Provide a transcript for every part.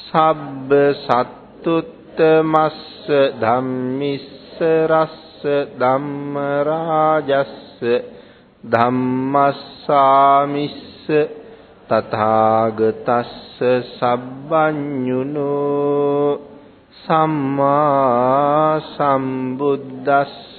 සබ්බ සත්තුත්තමස්ස ධම්මිස්ස රස්ස ධම්ම රාජස්ස ධම්මස්සාමිස්ස තථාගතස්ස සබ්බඤුනෝ සම්මා සම්බුද්දස්ස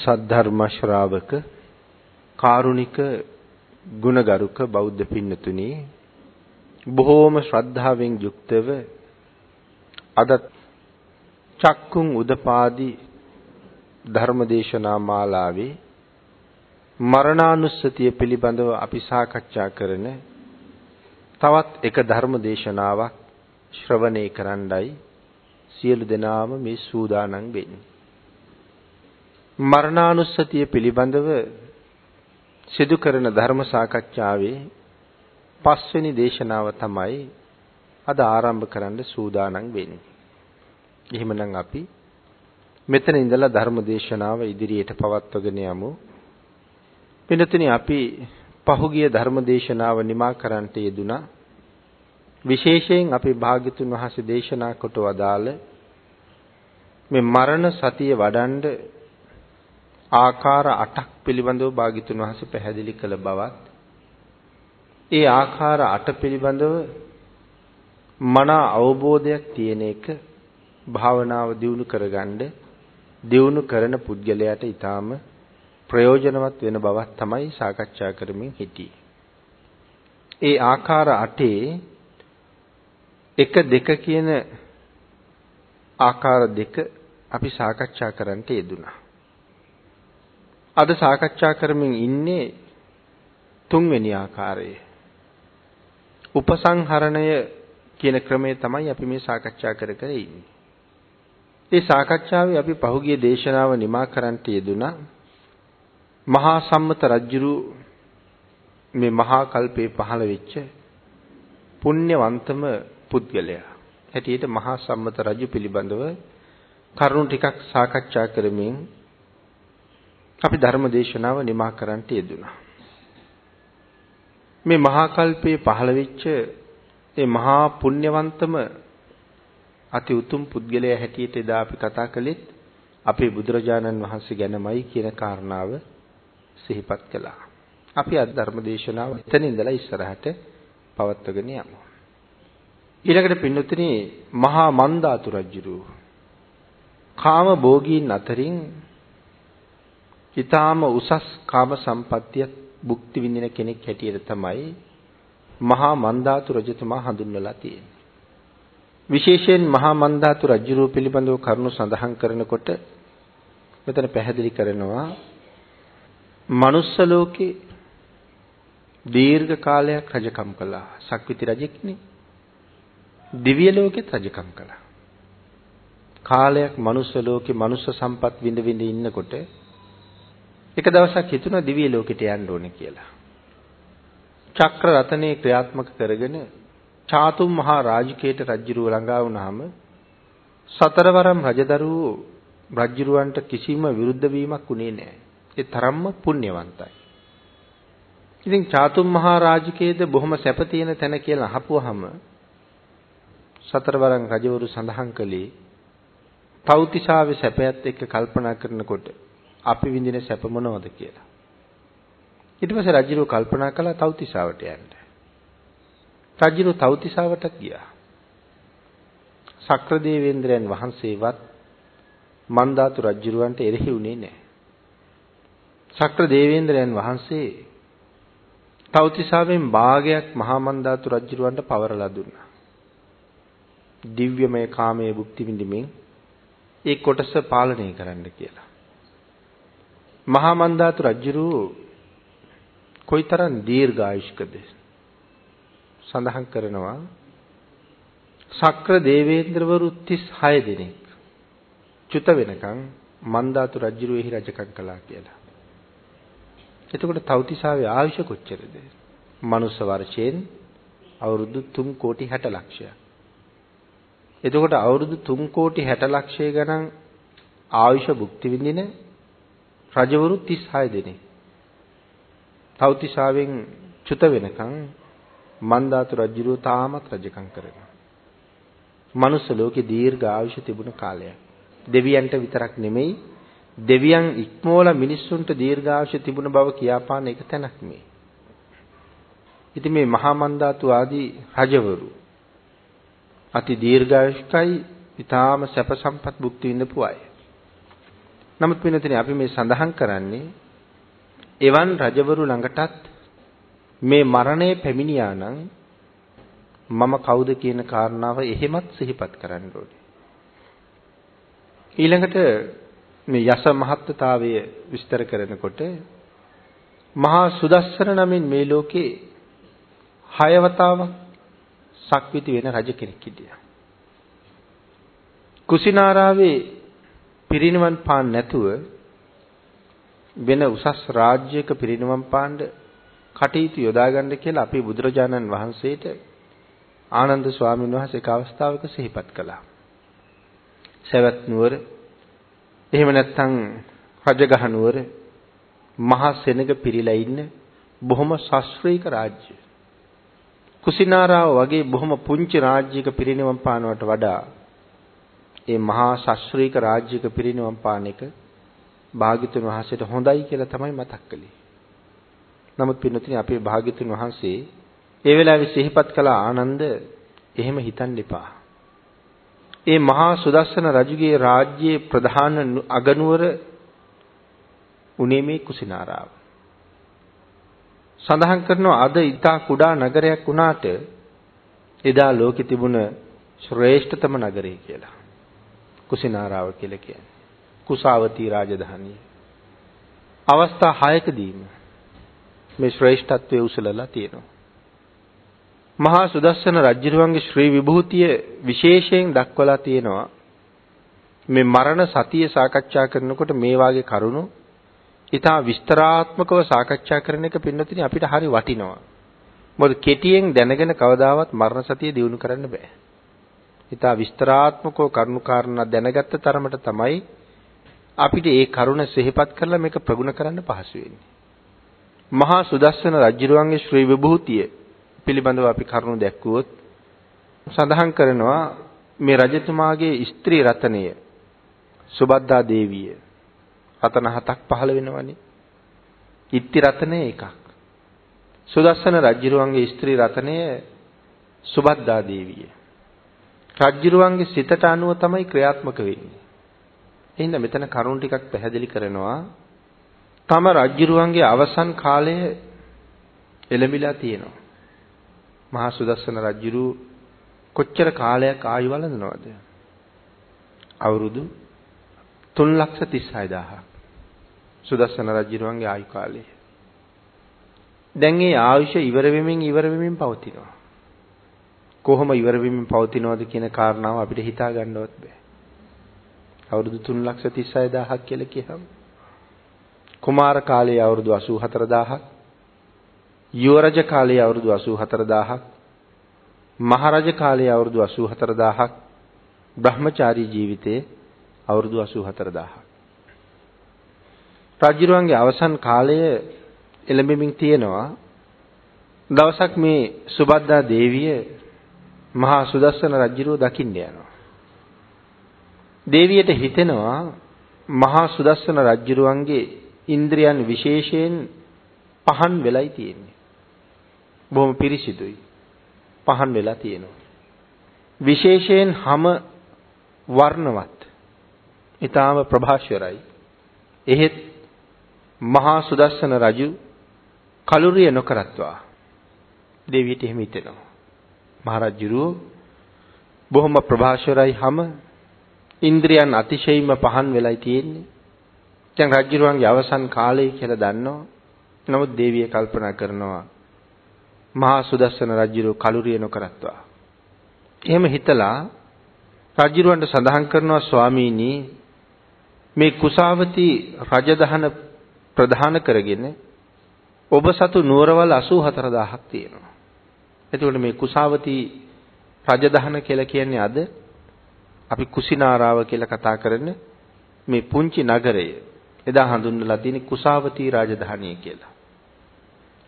සද්ධර්ම ශ්‍රාවක කාරුණික ගුණගරුක බෞද්ධ පින්නතුනි බොහෝම ශ්‍රද්ධාවෙන් යුක්තව අද චක්කුන් උදපාදී ධර්මදේශනා මාලාවේ මරණානුස්සතිය පිළිබඳව අපි සාකච්ඡා කරන තවත් එක ධර්ම දේශනාවක් ශ්‍රවණය කරන්නයි සියලු දෙනාම මේ සූදානම් වෙන්නේ. මරණානුස්සතිය පිළිබඳව සිදු කරන ධර්ම සාකච්ඡාවේ පස්වෙනි දේශනාව තමයි අද ආරම්භ කරන්න සූදානම් වෙන්නේ. එහෙමනම් අපි මෙතන ඉඳලා ධර්ම දේශනාව ඉදිරියට පවත්වගෙන යමු. පින්නතුනි අපි පහුගිය ධර්ම දේශනාව නිමා කරන්නට යෙදුනා. විශේෂයෙන් අපි භාග්‍යතුන් වහන්සේ දේශනා කොට වදාළ මේ මරණ සතිය වඩන්ඩ ආකාර 8ක් පිළිබඳව භාග්‍යතුන් වහන්සේ පැහැදිලි කළ බවත් ඒ ආකාර 8 පිළිබඳව මන අවබෝධයක් තියෙන එක භාවනාව දියුණු කරගන්න දියුණු කරන පුද්ගලයාට ඊටාම ප්‍රයෝජනවත් වෙන බවක් තමයි සාකච්ඡා කරමින් හිටියේ. ඒ ආකාර 8 එක දෙක කියන ආකාර දෙක අපි සාකච්ඡා කරන්නට යෙදුනා. අද සාකච්ඡා කරමින් ඉන්නේ තුන්වෙනි ආකාරය. උපසංහරණය කියන ක්‍රමය තමයි අපි මේ සාකච්ඡා කර කර ඉන්නේ. ඒ සාකච්ඡාවේ අපි පහුගිය දේශනාව නිමා කරන්නට යෙදුනා මහා සම්මත රජුරු මේ මහා කල්පේ පහළ වෙච්ච පුණ්‍යවන්තම පුද්ගලයා. හැටියට මහා සම්මත රජු පිළිබඳව කරුණු ටිකක් සාකච්ඡා කරමින් අපි ධර්ම දේශනාව නිමා කරන්නට යෙදුනා. මේ මහා කල්පේ පහළ වෙච්ච ඒ මහා පුණ්‍යවන්තම අති උතුම් පුද්ගලයා හැටියට එදා අපි කතා කළෙත් අපේ බුදුරජාණන් වහන්සේ ගැනමයි කියන කාරණාව සිහිපත් කළා. අපි අද ධර්ම දේශනාව එතන ඉඳලා ඉස්සරහට පවත්වගෙන යමු. ඊළඟට පින්නතුනි මහා මන්දාතු රජුරු කාම භෝගීන් අතරින් ඊටාම උසස් කාම සම්පත්තිය භුක්ති විඳින කෙනෙක් හැටියට තමයි මහා මන්දාතු රජතුමා හඳුන්වලා තියෙන්නේ. විශේෂයෙන් මහා මන්දාතු රජුරුව පිළිබඳව කරුණු සඳහන් කරනකොට මෙතන පැහැදිලි කරනවා මනුස්ස ලෝකේ දීර්ඝ කාලයක් රජකම් කළා. සක්විති රජෙක්නේ. දිව්‍ය ලෝකෙත් රජකම් කළා. කාලයක් මනුස්ස ලෝකේ මනුස්ස සම්පත් විඳ විඳ ඉන්නකොට එක දවසක් හිතුණා දිව්‍ය ලෝකෙට යන්න ඕනේ කියලා. චක්‍ර රතනේ ක්‍රියාත්මක කරගෙන චාතුම් මහා රාජකීයට රජුරුව ළඟා වුණාම සතරවරම් රජදරුවෝ රජුරවන්ට කිසිම විරුද්ධ වීමක් උනේ නැහැ. ඒ තරම්ම පුණ්‍යවන්තයි. ඉතින් චාතුම් මහා රාජකීයද බොහොම සැප තියෙන තැන කියලා අහපුවාම සතරවරම් රජවරු සඳහන් කළේ තෞතිසාවේ සැපයත් එක්ක කල්පනා කරනකොට අපි විඳින සැප මොනවද කියලා. ඊට පස්සේ රජුරෝ කල්පනා කළා තෞතිසාවට යන්න. රජුරෝ තෞතිසාවට ගියා. සක්‍රදේවේන්ද්‍රයන් වහන්සේවත් මන්දාතු රජුරවන්ට එරෙහි වුණේ නැහැ. සක්‍ර දේවේන්ද්‍රයන් වහන්සේ තවතිසාවෙන් භාගයක් මහා මන්දාතු රජුරවන්ට පවරලා දුන්නා. දිව්‍යමය කාමයේ භුක්ති විඳින්මින් ඒ කොටස පාලනය කරන්න කියලා. මහා මන්දාතු රජුරු කොයිතරම් දීර්ඝායුෂ්කද සඳහන් කරනවා සක්‍ර දේවේන්ද්‍රවරු 36 දෙනෙක් චුත වෙනකන් මන්දාතු රජුරු එහි රජකම් කළා කියලා. එතකොට තවතිසාවේ ආයුෂ කොච්චරද? මනුස්ස වර්ෂයෙන් අවුරුදු 3 කෝටි 60 ලක්ෂයක්. එතකොට අවුරුදු 3 කෝටි 60 ලක්ෂය ගණන් ආයුෂ භුක්ති විඳින රජවරු 36 දෙනෙක්. තවතිසාවෙන් චුත වෙනකන් මන්දාතු රජුරුව තාමත් රජකම් කරනවා. මනුස්ස ලෝකේ දීර්ඝ ආයුෂ තිබුණ කාලයක්. දෙවියන්ට විතරක් නෙමෙයි දෙවියන් ඉක්මෝල මිනිස්සුන්ට දීර්ඝාෂ තිබුණ බව කියාපාන එක තැනක් මේ. ඉතින් මේ මහා මන්දාතු ආදී රජවරු අති දීර්ඝායුෂ්කයි ඊටාම සැප සම්පත් භුක්ති විඳපු අය. නමුත් වෙනතනේ අපි මේ සඳහන් කරන්නේ එවන් රජවරු ළඟටත් මේ මරණය පැමිණියා නම් මම කවුද කියන කාරණාව එහෙමත් සිහිපත් කරන්න ඕනේ. ඊළඟට මේ යස මහත්තාවය විස්තර කරනකොට මහා සුදස්සන නමින් මේ ලෝකේ හය වතාවක් සක්විති වෙන රජ කෙනෙක් හිටියා. කුසිනාරාවේ පිරිනිවන් පාන්න නැතුව වෙන උසස් රාජ්‍යයක පිරිනිවන් පාන්න කටයුතු යොදාගන්න කියලා අපේ බුදුරජාණන් වහන්සේට ආනන්ද ස්වාමීන් වහන්සේ එක අවස්ථාවක සිහිපත් කළා. සවැත් නුවර එහෙම නැත්නම් රජගහ නුවර මහා සෙනඟ පිරීලා ඉන්න බොහොම ශාස්ත්‍රීය රාජ්‍ය. කුසිනාරාව වගේ බොහොම පුංචි රාජ්‍යයක පිරිනිවන් පානවට වඩා ඒ මහා ශාස්ත්‍රීය රාජ්‍යයක පිරිනිවන් පාන එක භාග්‍යතුන් වහන්සේට හොඳයි කියලා තමයි මතක් කළේ. නමුත් පින්නතුනි අපේ භාග්‍යතුන් වහන්සේ ඒ වෙලාවේ සිහිපත් කළ ආනන්ද එහෙම හිතන්න එපා. ඒ මහා සුදස්සන රජුගේ රාජ්‍යයේ ප්‍රධාන අගනුවර උනේ මේ කුසිනාරාව. සඳහන් කරනවා අද ඊටා කුඩා නගරයක් වුණාට එදා ලෝකෙ තිබුණ ශ්‍රේෂ්ඨතම නගරය කියලා. කුසිනාරාව කියලා කියන්නේ. කුසාවතී රාජධානිය. අවස්ථා 6කදීම මේ ශ්‍රේෂ්ඨත්වයේ උසලලා තියෙනවා. මහා සුදස්සන රජුරුවන්ගේ ශ්‍රී විභූතිය විශේෂයෙන් දක්වලා තියෙනවා මේ මරණ සතිය සාකච්ඡා කරනකොට මේ වාගේ කරුණු ඉතා විස්තරාත්මකව සාකච්ඡා කරන එක පින්නතුනි අපිට හරි වටිනවා. මොකද කෙටියෙන් දැනගෙන කවදාවත් මරණ සතිය දිනු කරන්න බෑ. ඉතා විස්තරාත්මකව කරුණු කාරණා දැනගත්ත තරමට තමයි අපිට ඒ කරුණ සිහිපත් කරලා මේක ප්‍රගුණ කරන්න පහසු වෙන්නේ. මහා සුදස්සන රජුරුවන්ගේ ශ්‍රී විභූතිය පිළිබඳව අපි කරුණු දැක්කුවොත් සඳහන් කරනවා මේ රජතුමාගේ ස්ත්‍රී රතනය සුබද්දා දේවිය රතන හතක් පහළ වෙනවනේ. ඉත්ති රතනය එකක්. සුදස්සන රජුරුවන්ගේ ස්ත්‍රී රතනය සුබද්දා දේවිය. රජ්ජුරුවන්ගේ සිතට අනුව තමයි ක්‍රියාත්මක වෙන්නේ. එහෙනම් මෙතන කරුණ ටිකක් පැහැදිලි කරනවා. තම රජ්ජුරුවන්ගේ අවසන් කාලය එළඹිලා තියෙනවා. මහා සුදස්සන රජ්ජුරු කොච්චර කාලයක් ආයු වළඳනවද? අවුරුදු 336000ක්. සුදස්සන රජුරුවන්ගේ ආයු කාලය. දැන් මේ ආයුෂ ඉවර වෙමින් ඉවර වෙමින් පවතිනවා. කොහොම ඉවර වෙමින් පවතිනවද කියන කාරණාව අපිට හිතා ගන්නවත් බෑ. අවුරුදු 336000ක් කියලා කියහම. කුමාර කාලයේ අවුරුදු 84000ක් යුවරජ කාලයේ අවුරුදු 84000ක් මහරජ කාලයේ අවුරුදු 84000ක් බ්‍රහ්මචාරී ජීවිතයේ අවුරුදු 84000ක් රජුරුවන්ගේ අවසන් කාලය එළඹෙමින් තියෙනවා. දවසක් මේ සුබද්දා දේවිය මහා සුදස්සන රජුරෝ දකින්න යනවා. දේවියට හිතෙනවා මහා සුදස්සන රජුරුවන්ගේ ඉන්ද්‍රියන් විශේෂයෙන් පහන් වෙලයි තියෙන්නේ. බොහොම පිරිසිදුයි. පහන් වෙලා තියෙනවා. විශේෂයෙන් හැම වර්ණවත්. ඊටාම ප්‍රභාෂ්වරයි. එහෙත් මහා සුදස්සන රජු කලුරිය නොකරත්වා දෙවියට එහෙම හිතෙනවා. මහරජුරුව බොහොම ප්‍රභාෂරයි හැම ඉන්ද්‍රියන් අතිශයින්ම පහන් වෙලයි තියෙන්නේ. දැන් රජුරුවන්ගේ අවසන් කාලය කියලා දන්නවා. නමුත් දේවිය කල්පනා කරනවා මහා සුදස්සන රජුරුව කලුරිය නොකරත්වා. එහෙම හිතලා රජුරුවන්ට සඳහන් කරනවා ස්වාමීනි මේ කුසාවති රජදහන ප්‍රධාන කරගෙන ඔබ සතු නුවරවල් 84000ක් තියෙනවා. එතකොට මේ කුසාවති රජදහන කියලා කියන්නේ අද? අපි කුසිනාරාව කියලා කතා කරන මේ පුංචි නගරය. එදා හඳුන්වලා තියෙන කුසාවති රාජධානිය කියලා.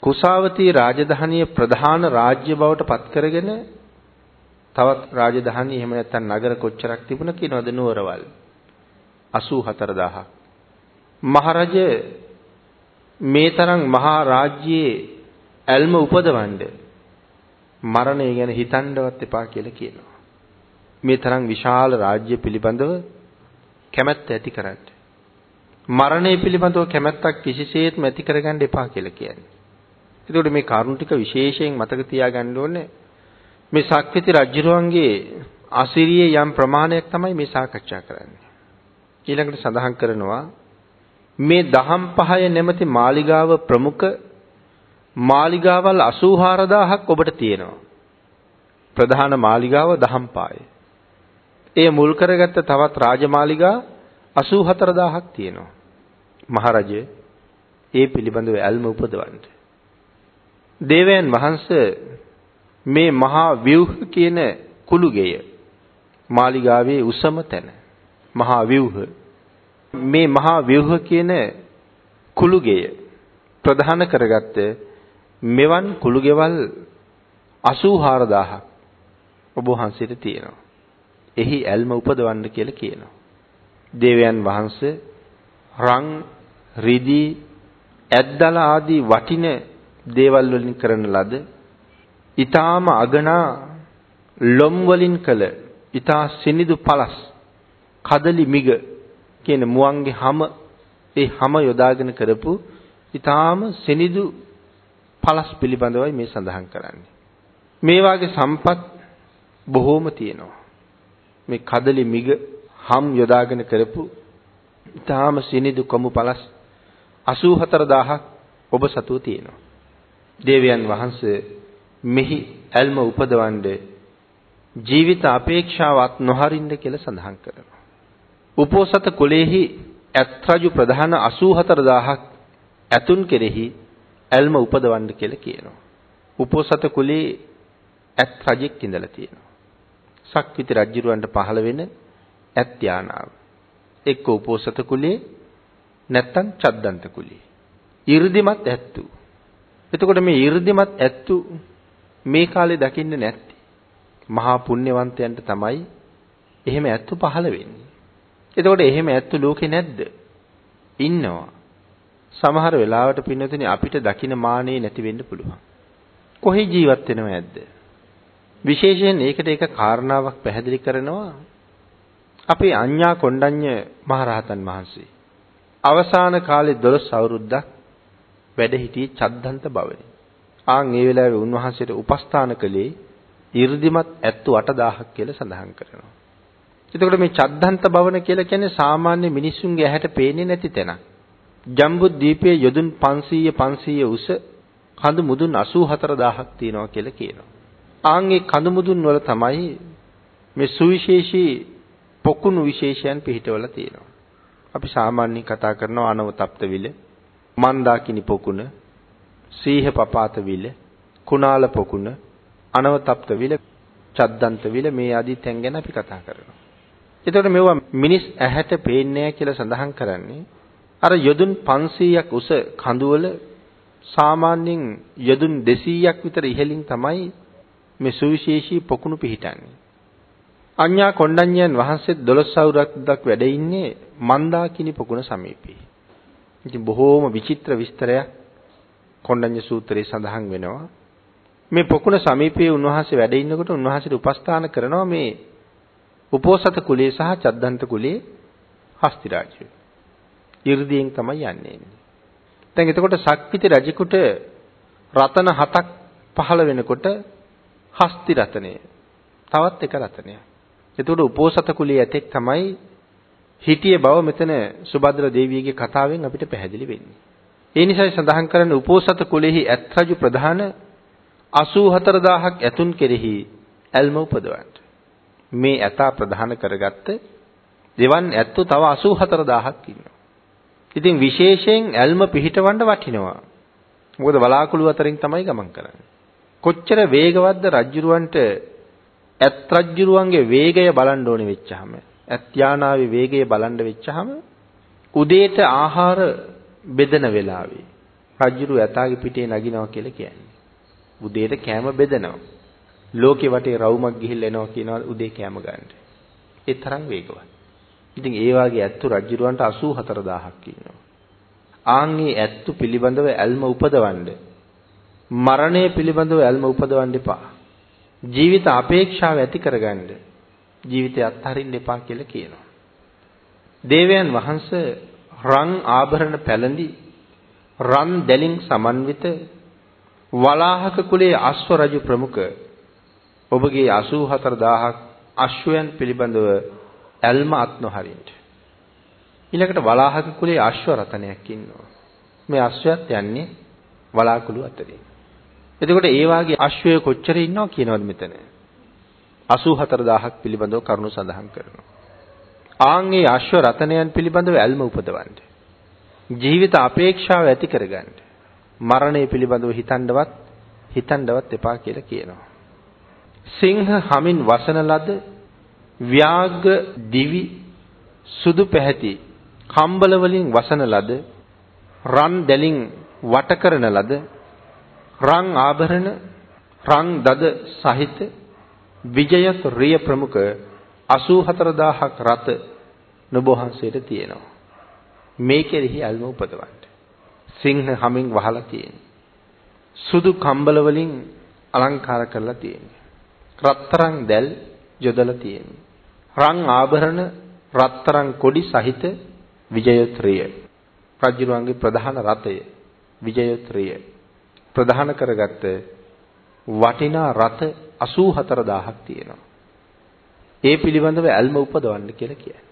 කුසාවති රාජධානිය ප්‍රධාන රාජ්‍ය බවට පත් කරගෙන තවත් රාජධානි එහෙම නැත්නම් නගර කොච්චරක් තිබුණ කියනවද? නුවරවල්. 84000ක් මහරජ මේ තරම් මහා රාජ්‍යයේ ඇල්ම උපදවන්නේ මරණය ගැන හිතන්නවත් එපා කියලා කියනවා. මේ තරම් විශාල රාජ්‍ය පිළිබඳව කැමැත්ත ඇති කරන්න. මරණය පිළිබඳව කැමැත්තක් කිසිසේත්ම ඇති කරගන්න එපා කියලා කියන්නේ. ඒකෝට මේ කරුණ ටික විශේෂයෙන් මතක තියාගන්න ඕනේ. මේ සක්විති රජුරුවන්ගේ අසිරියේ යම් ප්‍රමාණයක් තමයි මේ සාකච්ඡා කරන්නේ. ඊළඟට සඳහන් කරනවා මේ දහම් පහය නැමැති මාලිගාව ප්‍රමුඛ මාලිගාවල් 84000ක් ඔබට තියෙනවා. ප්‍රධාන මාලිගාව දහම්පාය. එය මුල් කරගත්ත තවත් රාජමාලිගා 84000ක් තියෙනවා. මහරජය ඒ පිළිබඳව ඇල්ම උපදවන්න. දේවයන් වහන්සේ මේ මහා ව්‍යුහ කියන කුළුගෙය මාලිගාවේ උසම තැන මහා ව්‍යුහ මේ මහා ව්‍යුහ කියන කුළුගෙය ප්‍රධාන කරගත්තේ මෙවන් කුළු ගෙවල් 84000ක් ඔබ වහන්සේට තියෙනවා. එහි ඇල්ම උපදවන්න කියලා කියනවා. දේවයන් වහන්සේ රන් රිදී ඇද්දල ආදී වටින දේවල් වලින් කරන ලද ඊටාම අගනා ලොම් වලින් කළ ඊටා සිනිදු පළස් කදලි මිග කියන මුවන්ගේ හැම ඒ හැම යොදාගෙන කරපු ඊටාම සිනිදු පළස් පිළිබඳවයි මේ සඳහන් කරන්නේ. මේ වාගේ සම්පත් බොහෝම තියෙනවා. මේ කදලි මිග හම් යොදාගෙන කරපු ඊටාම සිනිදු කොමු පළස් 84000ක් ඔබ සතුව තියෙනවා. දේවයන් වහන්සේ මෙහි ඇල්ම උපදවන්නේ ජීවිත අපේක්ෂාවක් නොහරින්න කියලා සඳහන් කරනවා. උපෝසත කුලේහි ඇත් රජු ප්‍රධාන 84000ක් ඇතුන් කෙරෙහි ඇල්ම උපදවන්න කියලා කියනවා. උපෝසත කුලේ ඇත් රජෙක් ඉඳලා තියෙනවා. සක්විති රජුරවන්ට පහළ වෙන ඇත් යානාව. එක්ක උපෝසත කුලේ නැත්තම් චද්දන්ත කුලේ. 이르දිමත් ඇත්තු. එතකොට මේ 이르දිමත් ඇත්තු මේ කාලේ දකින්නේ නැත්තේ. මහා පුණ්‍යවන්තයන්ට තමයි එහෙම ඇත්තු පහළ වෙන්නේ. එතකොට එහෙම ඇත්තු ලෝකේ නැද්ද? ඉන්නවා. සමහර වෙලාවට පින්නතුනි අපිට දකින්න මානෙ නැති වෙන්න පුළුවන්. කොහේ ජීවත් වෙනව ඇද්ද? විශේෂයෙන් ඒකට එක කාරණාවක් පැහැදිලි කරනවා අපේ අඤ්ඤා කොණ්ඩඤ්ඤ මහරහතන් වහන්සේ. අවසාන කාලේ 12 අවුරුද්දක් වැඩ සිටියේ චද්දන්ත භවනේ. ආන් ඒ වෙලාවේ උන්වහන්සේට උපස්ථාන කළේ 이르දිමත් ඇත්තු 8000ක් කියලා සඳහන් කරනවා. එතකොට මේ චද්දන්ත භවන කියලා කියන්නේ සාමාන්‍ය මිනිසුන්ගේ ඇහැට පේන්නේ නැති තැනක්. ජම්බු දීපයේ යොදුන් 500 500 උස කඳු මුදුන් 84000ක් තියෙනවා කියලා කියනවා. ආන් ඒ කඳු මුදුන් වල තමයි මේ සුවිශේෂී පොකුණු විශේෂයන් පිහිටවල තියෙනවා. අපි සාමාන්‍යයෙන් කතා කරනවා අනවතප්ත විල, මන්දාකිනි පොකුණ, සීහ පපාත විල, කුණාල පොකුණ, අනවතප්ත විල, චද්දන්ත විල මේ ආදී තැන් ගැන අපි කතා කරනවා. එතකොට මේවා මිනිස් ඇහැට පේන්නේ නැහැ කියලා සඳහන් කරන්නේ අර යොදුන් 500ක් උස කඳුවල සාමාන්‍යයෙන් යොදුන් 200ක් විතර ඉහළින් තමයි මේ සුවිශේෂී පොකුණු පිහිටන්නේ. අඤ්ඤා කොණ්ඩඤ්ඤයන් වහන්සේ 12 අවුරුද්දක් වැඩ ඉන්නේ මන්දාකිනි පොකුණ සමීපේ. ඉතින් බොහෝම විචිත්‍ර විස්තරයක් කොණ්ඩඤ්ඤ සූත්‍රයේ සඳහන් වෙනවා. මේ පොකුණ සමීපයේ උන්වහන්සේ වැඩ ඉන්නකොට උන්වහන්සේට උපස්ථාන කරනවා මේ උපෝසත කුලයේ සහ චද්දන්ත කුලයේ හස්ති රාජ්‍යය. 이르දීන් තමයි යන්නේ. දැන් එතකොට ශක්තිති රජෙකුට රතන හතක් පහළ වෙනකොට හස්ති රතනය. තවත් එක රතනයක්. එතකොට උපෝසත කුලයේ ඇතෙක් තමයි හිටියේ බව මෙතන සුභද්‍ර දේවියගේ කතාවෙන් අපිට පැහැදිලි වෙන්නේ. ඒ නිසායි සඳහන් කරන්නේ උපෝසත කුලෙහි ඇත් රජු ප්‍රධාන 84000ක් ඇතුන් කෙරෙහි ඇල්ම උපදවන්න. මේ ඇතා ප්‍රධාන කරගත්ත දෙවන් ඇත්තු තව 84000ක් ඉන්නවා. ඉතින් විශේෂයෙන් ඇල්ම පිහිටවන්න වටිනවා. මොකද වලාකුළු අතරින් තමයි ගමන් කරන්නේ. කොච්චර වේගවත්ද රජ්ජුරුවන්ට ඇත් රජ්ජුරුවන්ගේ වේගය බලන්න ඕනේ වෙච්චාම ඇත් යානාවේ වේගය බලන්න වෙච්චාම උදේට ආහාර බෙදන වෙලාවේ රජ්ජුරුව ඇතාගේ පිටේ නගිනවා කියලා කියන්නේ. උදේට කෑම බෙදනවා. ලෝකේ වටේ රවුමක් ගිහිල්ලා එනවා කියනවා උදේ කෑම ගන්න. ඒ තරම් වේගවත්. ඉතින් ඒ වාගේ ඇත්තු රජුරවන්ට 84000ක් ඉන්නවා. ආන්ගේ ඇත්තු පිළිබඳව ඇල්ම උපදවන්න මරණය පිළිබඳව ඇල්ම උපදවන්න එපා. ජීවිත අපේක්ෂාව ඇති කරගන්න ජීවිතය අත්හරින්න එපා කියලා කියනවා. දේවයන් වහන්සේ රන් ආභරණ පැළඳි රන් දැලින් සමන්විත වලාහක කුලයේ අශ්ව රජු ප්‍රමුඛ ඔබගේ 84000ක් අශ්වයන් පිළිබඳව ඇල්ම අත් නොහරින්න. ඊළඟට වලාහක කුලේ අශ්ව රතනයක් ඉන්නවා. මේ අශ්වයත් යන්නේ වලාකුළු අතරින්. එතකොට ඒ වාගේ අශ්වය කොච්චර ඉන්නව කියනවද මෙතන? 84000ක් පිළිබඳව කරුණු සඳහන් කරනවා. ආන්ගේ අශ්ව රතනයන් පිළිබඳව ඇල්ම උපදවන්න. ජීවිත අපේක්ෂාව ඇති කරගන්න. මරණය පිළිබඳව හිතන්නවත් හිතන්නවත් එපා කියලා කියනවා. සිංහ හමින් වසන ලද ව්‍යාග දිවි සුදු පැහැති කම්බල වලින් වසන ලද රන් දැලින් වට කරන ලද රන් ආභරණ රන් දද සහිත විජයත් රිය ප්‍රමුඛ 84000ක් රත නුඹහන්සේට තියෙනවා. මේ කෙරෙහි අල්ම උපදවන්න. සිංහ හමින් වහලා තියෙන. සුදු කම්බල වලින් අලංකාර කරලා තියෙන්නේ රත්තරන් දැල් යොදලා තියෙන්නේ. රන් ආභරණ රත්තරන් කොඩි සහිත විජයත්‍රිය. රජුරුවන්ගේ ප්‍රධාන රථය විජයත්‍රිය. ප්‍රධාන කරගත්ත වටිනා රථ 84000ක් තියෙනවා. ඒ පිළිබඳව ඇල්ම උපදවන්න කියලා කියන්නේ.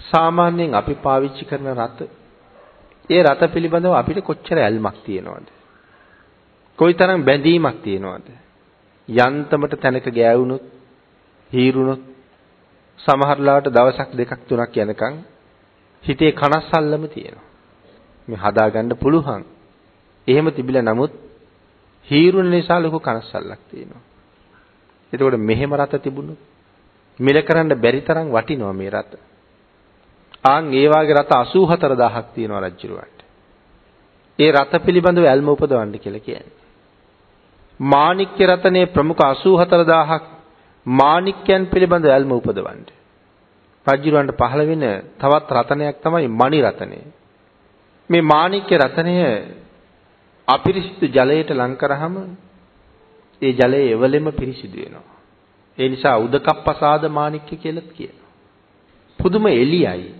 සාමාන්‍යයෙන් අපි පාවිච්චි කරන රථ ඒ රථ පිළිබඳව අපිට කොච්චර ඇල්මක් තියෙනවද? කොයිතරම් බැඳීමක් තියෙනවද? යන්තමට තැනක ගෑවුනොත් හීරුනොත් සමහරලාට දවසක් දෙකක් තුනක් යනකම් හිතේ කනස්සල්ලම තියෙනවා. මේ හදාගන්න පුළුවන්. එහෙම තිබිලා නමුත් හීරුන නිසා ලොකු කනස්සල්ලක් තියෙනවා. එතකොට මෙහෙම රත තිබුණොත් මිල කරන්න බැරි තරම් වටිනවා මේ රත. ආන් ඒ වාගේ රත 84000ක් තියෙනවා රජුරවන්ට. ඒ රත පිළිබඳව ඇල්ම උපදවන්න කියලා කියන්නේ. මාණික්‍ය රතනේ ප්‍රමුඛ 84000ක් මාණික්යන් පිළිබඳව ඇල්ම උපදවන්න. රජුරවන්ට පහළ වෙන තවත් රතනයක් තමයි මණි රතනය. මේ මාණික්‍ය රතනය අපිරිසිදු ජලයට ලං කරාම ඒ ජලය එවලෙම පිරිසිදු වෙනවා. ඒ නිසා උදකප්පසාද මාණික්‍ය කියලාත් කියනවා. පුදුම එළියයි.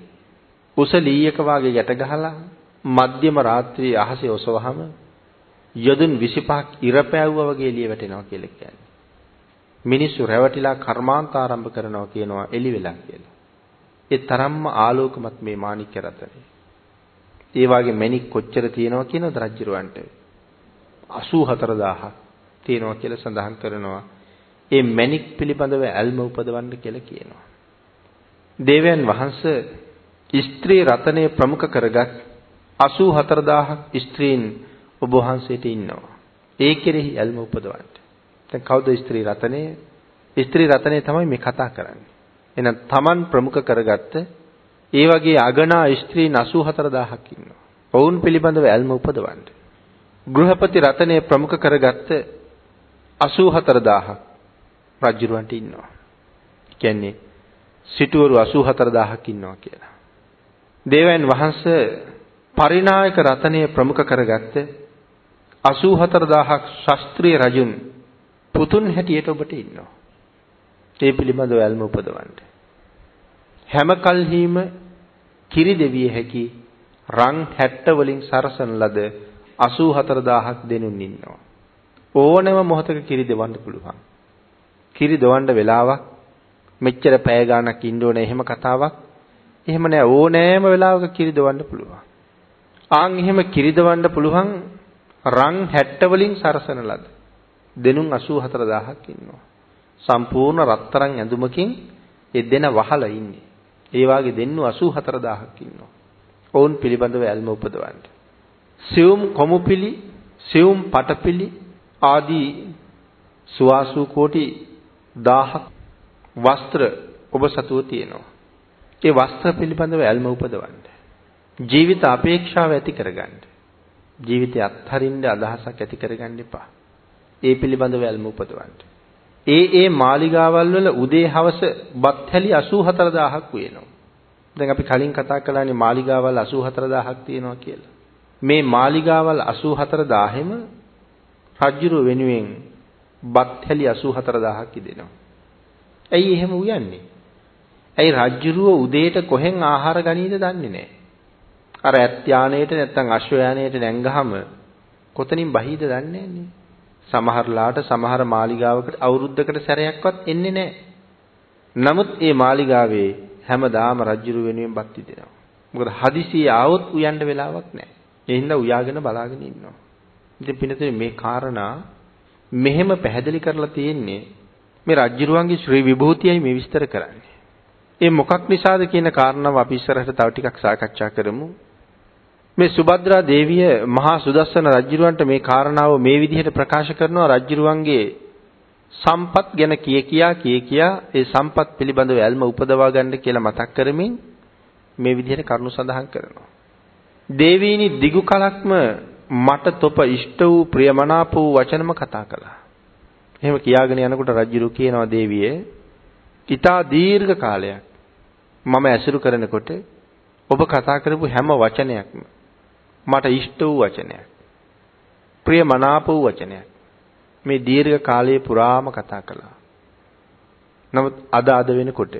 උස ලීයක වාගේ යට ගහලා මධ්‍යම රාත්‍රියේ අහසේ ඔසවහම යදුන් 25ක් ඉර පෑවුවා වගේ එළිය වැටෙනවා කියලා කියන්නේ. මිනිස්සු රැවටිලා කර්මාන්ත ආරම්භ කරනවා කියනවා එළි වෙලා කියලා. ඒ තරම්ම ආලෝකමත් මේ මාණික්‍ය රතනේ. ඒ වාගේ මණික් කොච්චර තියෙනවා කියනවද රජුරවන්ට? 84000ක් තියෙනවා කියලා සඳහන් කරනවා. ඒ මණික් පිළිබඳව ඇල්ම උපදවන්න කියලා කියනවා. දේවයන් වහන්සේ ස්ත්‍රී රතනය ප්‍රමුඛ කරගත් 84000ක් ස්ත්‍රීන් ඔබ වහන්සේට ඉන්නවා. ඒ කෙරෙහි ඇල්ම උපදවන්න. දැන් කවුද ස්ත්‍රී රතනය? ස්ත්‍රී රතනය තමයි මේ කතා කරන්නේ. එහෙනම් Taman ප්‍රමුඛ කරගත්ත ඒ වගේ අගනා ස්ත්‍රීන් 84000ක් ඉන්නවා. ඔවුන් පිළිබඳව ඇල්ම උපදවන්න. ගෘහපති රතනය ප්‍රමුඛ කරගත්ත 84000ක් රජුරවන්ට ඉන්නවා. කියන්නේ සිටුවරු 84000ක් ඉන්නවා කියලා. දේවයන් වහන්සේ පරිනායක රතනය ප්‍රමුඛ කරගත්ත 84000ක් ශාස්ත්‍රීය රජුන් පුතුන් හැටියට ඔබට ඉන්නවා. ඒ පිළිබඳව ඇල්ම උපදවන්න. හැම කල්හිම කිරි දෙවිය හැකි රන් 60 වලින් සරසන ලද 84000ක් දෙනුන් ඉන්නවා. ඕනෑම මොහොතක කිරි දෙවන්න පුළුවන්. කිරි දවන්න වෙලාවක් මෙච්චර පැය ගාණක් ඉන්න ඕනේ එහෙම කතාවක් එහෙම නෑ ඕනෑම වෙලාවක කිරි දවන්න පුළුවන්. ආන් එහෙම කිරි දවන්න පුළුවන් රන් 60 වලින් සරසන ලද දෙනුන් 84000ක් ඉන්නවා. සම්පූර්ණ රත්තරන් ඇඳුමකින් ඒ දෙන වහලා ඉන්නේ. ඒ වාගේ දෙන්නු 84000ක් ඉන්නවා. ඔවුන් පිළිබඳව ඇල්ම උපදවන්න. සියුම් කොමුපිලි, සියුම් පටපිලි ආදී සුවාසු කෝටි 1000ක් වස්ත්‍ර ඔබ සතුව තියෙනවා. ඒ වස්ත්‍ර පිළිබඳව ඇල්ම උපදවන්න. ජීවිත අපේක්ෂාව ඇති කරගන්න. ජීවිතය අත්හරින්න අදහසක් ඇති කරගන්න එපා. ඒ පිළිබඳව ඇල්ම උපදවන්න. ඒ ඒ මාලිගාවල් වල උදේ හවස බත් හැලි 84000ක් වෙනවා. දැන් අපි කලින් කතා කළානේ මාලිගාවල් 84000ක් තියෙනවා කියලා. මේ මාලිගාවල් 84000ෙම රජුරු වෙනුවෙන් බත් හැලි 84000ක් ඉදෙනවා. ඇයි එහෙම උයන්නේ? ඇයි රජ්ජුරුව උදේට කොහෙන් ආහාර ගනීද දන්නේ නැහැ. අර ඇත් යානේට නැත්තම් අශ්ව යානේට නැංගහම කොතනින් බහීද දන්නේ නැහැ. සමහරලාට සමහර මාලිගාවකට අවුරුද්දකට සැරයක්වත් එන්නේ නැහැ. නමුත් ඒ මාලිගාවේ හැමදාම රජ්ජුරු වෙනුවෙන් බත් ඉදෙනවා. මොකද හදිසියෙ ආවොත් උයන්න වෙලාවක් නැහැ. ඒ හින්දා උයාගෙන බලාගෙන ඉන්නවා. ඉතින් පින්නතේ මේ කාරණා මෙහෙම පැහැදිලි කරලා තියෙන්නේ මේ රජ්ජුරුවන්ගේ ශ්‍රී විභූතියයි මේ විස්තර කරන්නේ. ඒ මොකක් නිසාද කියන කාරණාව අපි ඉස්සරහට තව ටිකක් සාකච්ඡා කරමු. මේ සුභද්‍රා දේවිය මහා සුදස්සන රජුරවන්ට මේ කාරණාව මේ විදිහට ප්‍රකාශ කරනවා රජුරුවන්ගේ සම්පත් ගැන කිය කියා කිය කියා ඒ සම්පත් පිළිබඳව ඇල්ම උපදවා ගන්න කියලා මතක් කරමින් මේ විදිහට කරුණු සඳහන් කරනවා. දේවීනි දිගු කලක්ම මට තොප ඉෂ්ට වූ ප්‍රියමනාප වූ වචනම කතා කළා. එහෙම කියාගෙන යනකොට රජුරු කියනවා දේවියේ ඊටා දීර්ඝ කාලයක් මම ඇසුරු කරනකොට ඔබ කතා කරපු හැම වචනයක්ම මට ඉෂ්ට වූ වචනයක්. ප්‍රිය මනාප වූ වචනයක්. මේ දීර්ඝ කාලයේ පුරාම කතා කළා. නමුත් අද අද වෙනකොට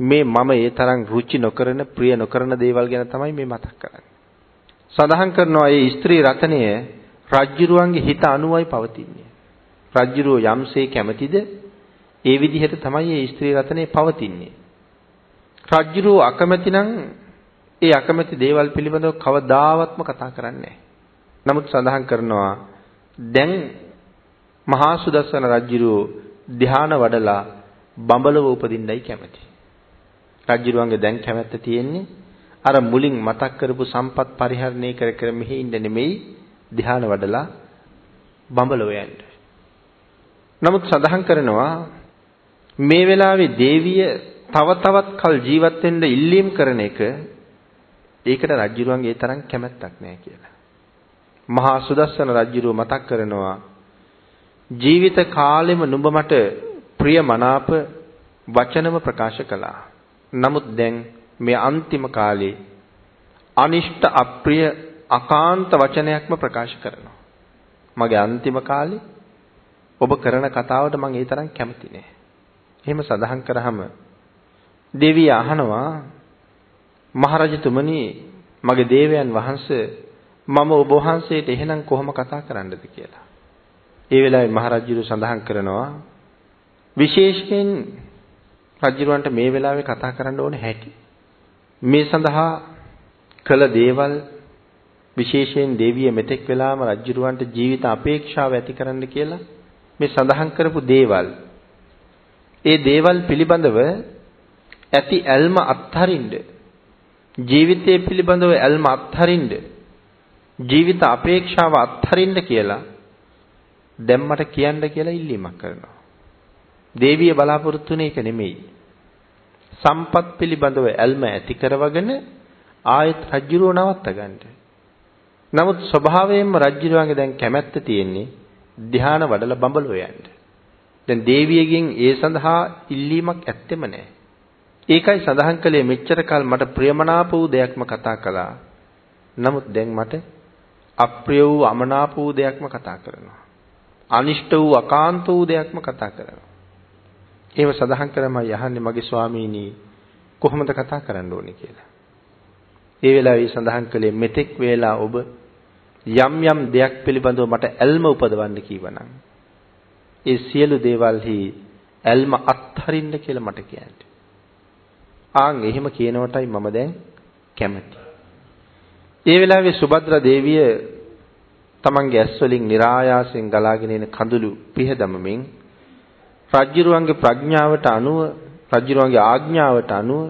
මේ මම ඒ තරම් රුචි නොකරන ප්‍රිය නොකරන දේවල් ගැන තමයි මේ මතක් කරන්නේ. සඳහන් කරනවා මේ ස්ත්‍රී රතනය රජ්ජුරුවන්ගේ හිත අනුවයි පවතින්නේ. රජ්ජුරුව යම්සේ කැමතිද ඒ විදිහට තමයි මේ ස්ත්‍රී රතනේ පවතින්නේ. රජ්ජුරුව අකමැති නම් ඒ අකමැති දේවල් පිළිබඳව කවදාවත්ම කතා කරන්නේ නමුත් සඳහන් කරනවා දැන් මහා සුදස්සන රජුරෝ ධ්‍යාන වඩලා බඹලව උපදින්නයි කැමති. රජුරුවන්ගේ දැන් කැමැත්ත තියෙන්නේ අර මුලින් මතක් කරපු සම්පත් පරිහරණය කර කර මෙහි ඉන්න නෙමෙයි ධ්‍යාන වඩලා බඹලව යන්න. නමුත් සඳහන් කරනවා මේ වෙලාවේ දේවිය තව තවත් කල් ජීවත් වෙන්න ඉල්ලීම් කරන එක ඒකට රජුරුවන්ගේ තරම් කැමැත්තක් නැහැ කියලා. මහා සුදස්සන රජුරුව මතක් කරනවා ජීවිත කාලෙම නුඹ මට ප්‍රිය මනාප වචනම ප්‍රකාශ කළා. නමුත් දැන් මේ අන්තිම කාලේ අනිෂ්ට අප්‍රිය අකාන්ත වචනයක්ම ප්‍රකාශ කරනවා. මගේ අන්තිම කාලේ ඔබ කරන කතාවට මම ඒ තරම් කැමති නෑ. එහෙම සඳහන් කරාම දෙවිය අහනවා මහරජතුමනි මගේ දේවයන් වහන්සේ මම ඔබ වහන්සේට එහෙනම් කොහොම කතා කරන්නද කියලා. ඒ වෙලාවේ මහරජුරු සඳහන් කරනවා විශේෂයෙන් රජුරවන්ට මේ වෙලාවේ කතා කරන්න ඕනේ හැටි. මේ සඳහා කළ දේවල් විශේෂයෙන් දේවිය මෙතෙක් වෙලාම රජුරවන්ට ජීවිත අපේක්ෂාව ඇති කරන්න කියලා මේ සඳහන් කරපු දේවල් ඒ දේවල් පිළිබඳව ඇති ඇල්ම අත්හරින්න ජීවිතය පිළිබඳව ඇල්ම අත්හරින්න ජීවිත අපේක්ෂාව අත්හරින්න කියලා දැන් මට කියන්න කියලා ඉල්ලීමක් කරනවා. දේවිය බලාපොරොත්තු වෙන එක නෙමෙයි. සම්පත් පිළිබඳව ඇල්ම ඇති කරවගෙන ආයෙත් රජ්ජුරුව නවත්ත ගන්න. නමුත් ස්වභාවයෙන්ම රජ්ජුරුවන්ගේ දැන් කැමැත්ත තියෙන්නේ ධ්‍යාන වඩලා බඹලෝ යන්න. දැන් දේවියගෙන් ඒ සඳහා ඉල්ලීමක් ඇත්තෙම නැහැ. ඒකයි සඳහන් කළේ මෙච්චර කල් මට ප්‍රියමනාප වූ දෙයක්ම කතා කළා. නමුත් දැන් මට අප්‍රිය වූ අමනාප වූ දෙයක්ම කතා කරනවා. අනිෂ්ට වූ අකාන්ත වූ දෙයක්ම කතා කරනවා. ඒව සඳහන් කරම යහන්නේ මගේ ස්වාමීනි කොහොමද කතා කරන්න ඕනේ කියලා. ඒ වෙලාවේ සඳහන් කළේ මෙතෙක් වේලා ඔබ යම් යම් දෙයක් පිළිබඳව මට ඇල්ම උපදවන්න කීවනම් ඒ සියලු දේවල්හි ඇල්ම අත්හරින්න කියලා මට කියන්නේ. ආන් එහෙම කියනවටයි මම දැන් කැමති. ඒ වෙලාවේ සුභද්‍ර දේවිය තමන්ගේ ඇස් වලින් નિરાයාසයෙන් ගලාගෙන එන කඳුළු පිහදමමින් රජ්ජුරුවන්ගේ ප්‍රඥාවට අනුව රජ්ජුරුවන්ගේ ආඥාවට අනුව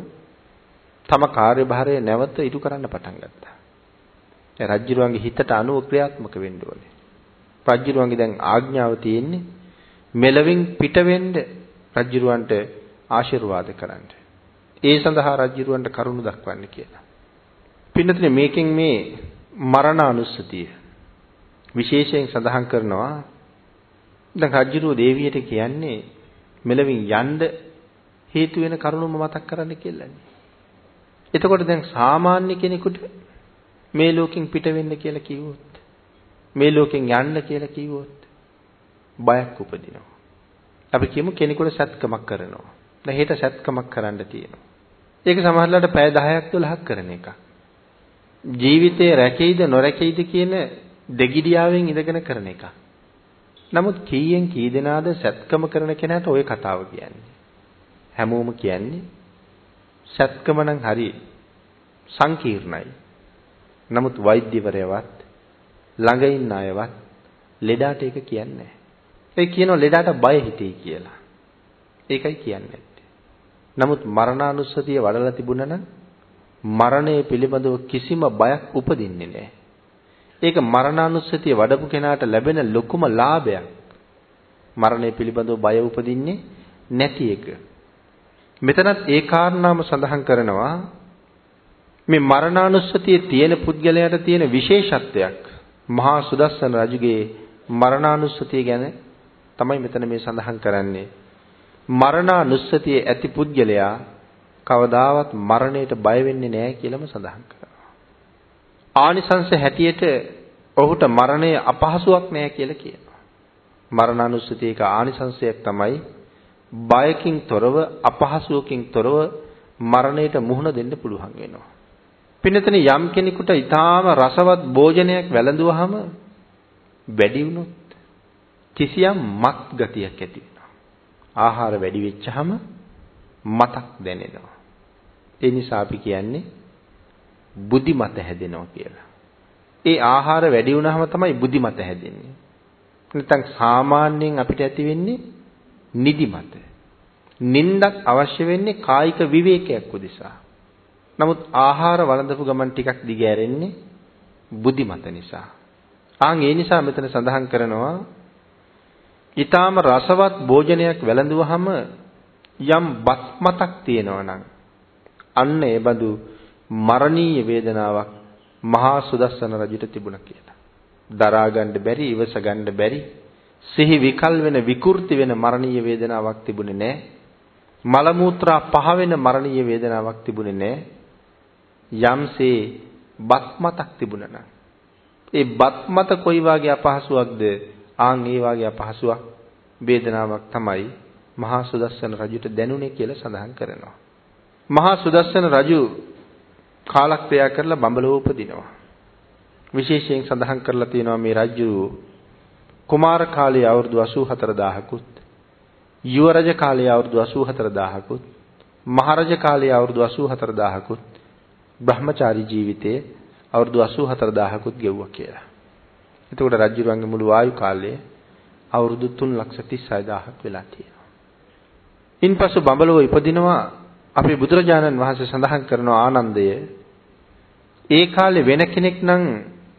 තම කාර්යභාරය නැවත ඉටු කරන්න පටන් ගත්තා. ඒ රජ්ජුරුවන්ගේ හිතට අනුව ක්‍රියාත්මක වෙන්න ඕනේ. රජ්ජුරුවන්ගේ දැන් ආඥාව තියෙන්නේ මෙලවින් පිට වෙන්න රජ්ජුරුවන්ට ආශිර්වාද කරන්න. ඒ සඳහා රජ්ජුරුවන්ට කරුණ දක්වන්න කියලා. පින්නතනේ මේකෙන් මේ මරණ අනුස්සතිය විශේෂයෙන් සඳහන් කරනවා දැන් රජ්ජුරුව දේවියට කියන්නේ මෙලවින් යන්න හේතු වෙන කරුණුම මතක් කරන්න කියලානේ. එතකොට දැන් සාමාන්‍ය කෙනෙකුට මේ ලෝකෙන් පිට වෙන්න කියලා කිව්වොත් මේ ලෝකෙන් යන්න කියලා කිව්වොත් බයක් උපදිනවා. අපි කියමු කෙනෙකුට සත්කමක් කරනවා. දැන් හෙට සත්කමක් කරන්න තියෙනවා. ඒක සමහරවිට පැය 10ක් 12ක් කරන එකක්. ජීවිතේ රැකෙයිද නොරැකෙයිද කියන දෙගිඩියාවෙන් ඉඳගෙන කරන එක. නමුත් කීයෙන් කී දෙනාද සත්කම කරන කෙනාට ওই කතාව කියන්නේ. හැමෝම කියන්නේ සත්කම නම් හරි සංකීර්ණයි. නමුත් වෛද්‍යවරයවත් ළඟ ඉන්න අයවත් ලෙඩාට ඒක කියන්නේ නැහැ. ඒ කියනවා ලෙඩාට බය හිතෙයි කියලා. ඒකයි කියන්නේ. නමුත් මරණානුස්සතිය වඩලා තිබුණා නම් මරණය පිළිබඳව කිසිම බයක් උපදින්නේ නැහැ. ඒක මරණානුස්සතිය වඩපු කෙනාට ලැබෙන ලොකුම ලාභයක්. මරණය පිළිබඳව බය උපදින්නේ නැති එක. මෙතනත් ඒ කාරණාම සඳහන් කරනවා මේ මරණානුස්සතිය තියෙන පුද්ගලයාට තියෙන විශේෂත්වයක් මහා සුදස්සන රජුගේ මරණානුස්සතිය ගැන තමයි මෙතන මේ සඳහන් කරන්නේ මරණානුස්සතිය ඇති පුද්ගලයා කවදාවත් මරණයට බය වෙන්නේ නැහැ කියලාම සඳහන් කරනවා ආනිසංස හැටියට ඔහුට මරණය අපහසුයක් නෑ කියලා කියනවා මරණානුස්සතියක ආනිසංසයක් තමයි බයකින් තොරව අපහසුවකින් තොරව මරණයට මුහුණ දෙන්න පුළුවන් වෙනවා. පින්නතන යම් කෙනෙකුට ඊටාම රසවත් භෝජනයක් වැළඳුවාම වැඩි වුණොත් කිසියම් මත් ගතියක් ඇති වෙනවා. ආහාර වැඩි වෙච්චහම මතක් දැනෙනවා. ඒ නිසා අපි කියන්නේ බුද්ධිමත හැදෙනවා කියලා. ඒ ආහාර වැඩි වුණාම තමයි බුද්ධිමත හැදෙන්නේ. නැත්නම් සාමාන්‍යයෙන් අපිට ඇති වෙන්නේ නිදිමත. නින්දක් අවශ්‍ය වෙන්නේ කායික විවේකයක් උදෙසා. නමුත් ආහාර වළඳපු ගමන් ටිකක් දිගෑරෙන්නේ බුද්ධිමත නිසා. ආන් ඒ නිසා මෙතන සඳහන් කරනවා ඊටාම රසවත් භෝජනයක් වැළඳුවාම යම් බත් මතක් තියෙනවා නම් අන්න ඒ බඳු මරණීය වේදනාවක් මහා සුදස්සන රජුට තිබුණා කියලා. දරා ගන්න බැරි, ඉවස ගන්න බැරි, සිහි විකල් වෙන විකෘති වෙන මරණීය වේදනාවක් තිබුණේ නැහැ. මල මූත්‍රා පහ වෙන මරණීය වේදනාවක් තිබුණේ නැහැ. යම්සේ බත් මතක් තිබුණා නම් ඒ බත් මත කොයි වාගේ අපහසුයක්ද ආන් ඒ වාගේ අපහසුයක් වේදනාවක් තමයි මහා සුදස්සන රජුට දැනුනේ කියලා සඳහන් කරනවා. මහා සුදස්සන රජු කාලක්‍රියා කරලා බඹලව උපදිනවා. විශේෂයෙන් සඳහන් කරලා තියෙනවා මේ රජු කුමාර කාලයේ අවුරුදු 84000කුත් යුව රජ කාලයේ අවුරුදු 84000කුත් මහරජ කාලයේ අවුරුදු 84000කුත් බ්‍රහ්මචාරී ජීවිතයේ අවුරුදු 84000කුත් ගෙවුවා කියලා. එතකොට රජුරන්ගේ මුළු ආයු කාලය අවුරුදු 336000ක් වෙලා තියෙනවා. ඉන්පසු බඹලව ඉපදිනවා අපේ බුදුරජාණන් වහන්සේ සඳහන් කරන ආනන්දය ඒ කාලේ වෙන කෙනෙක් නම්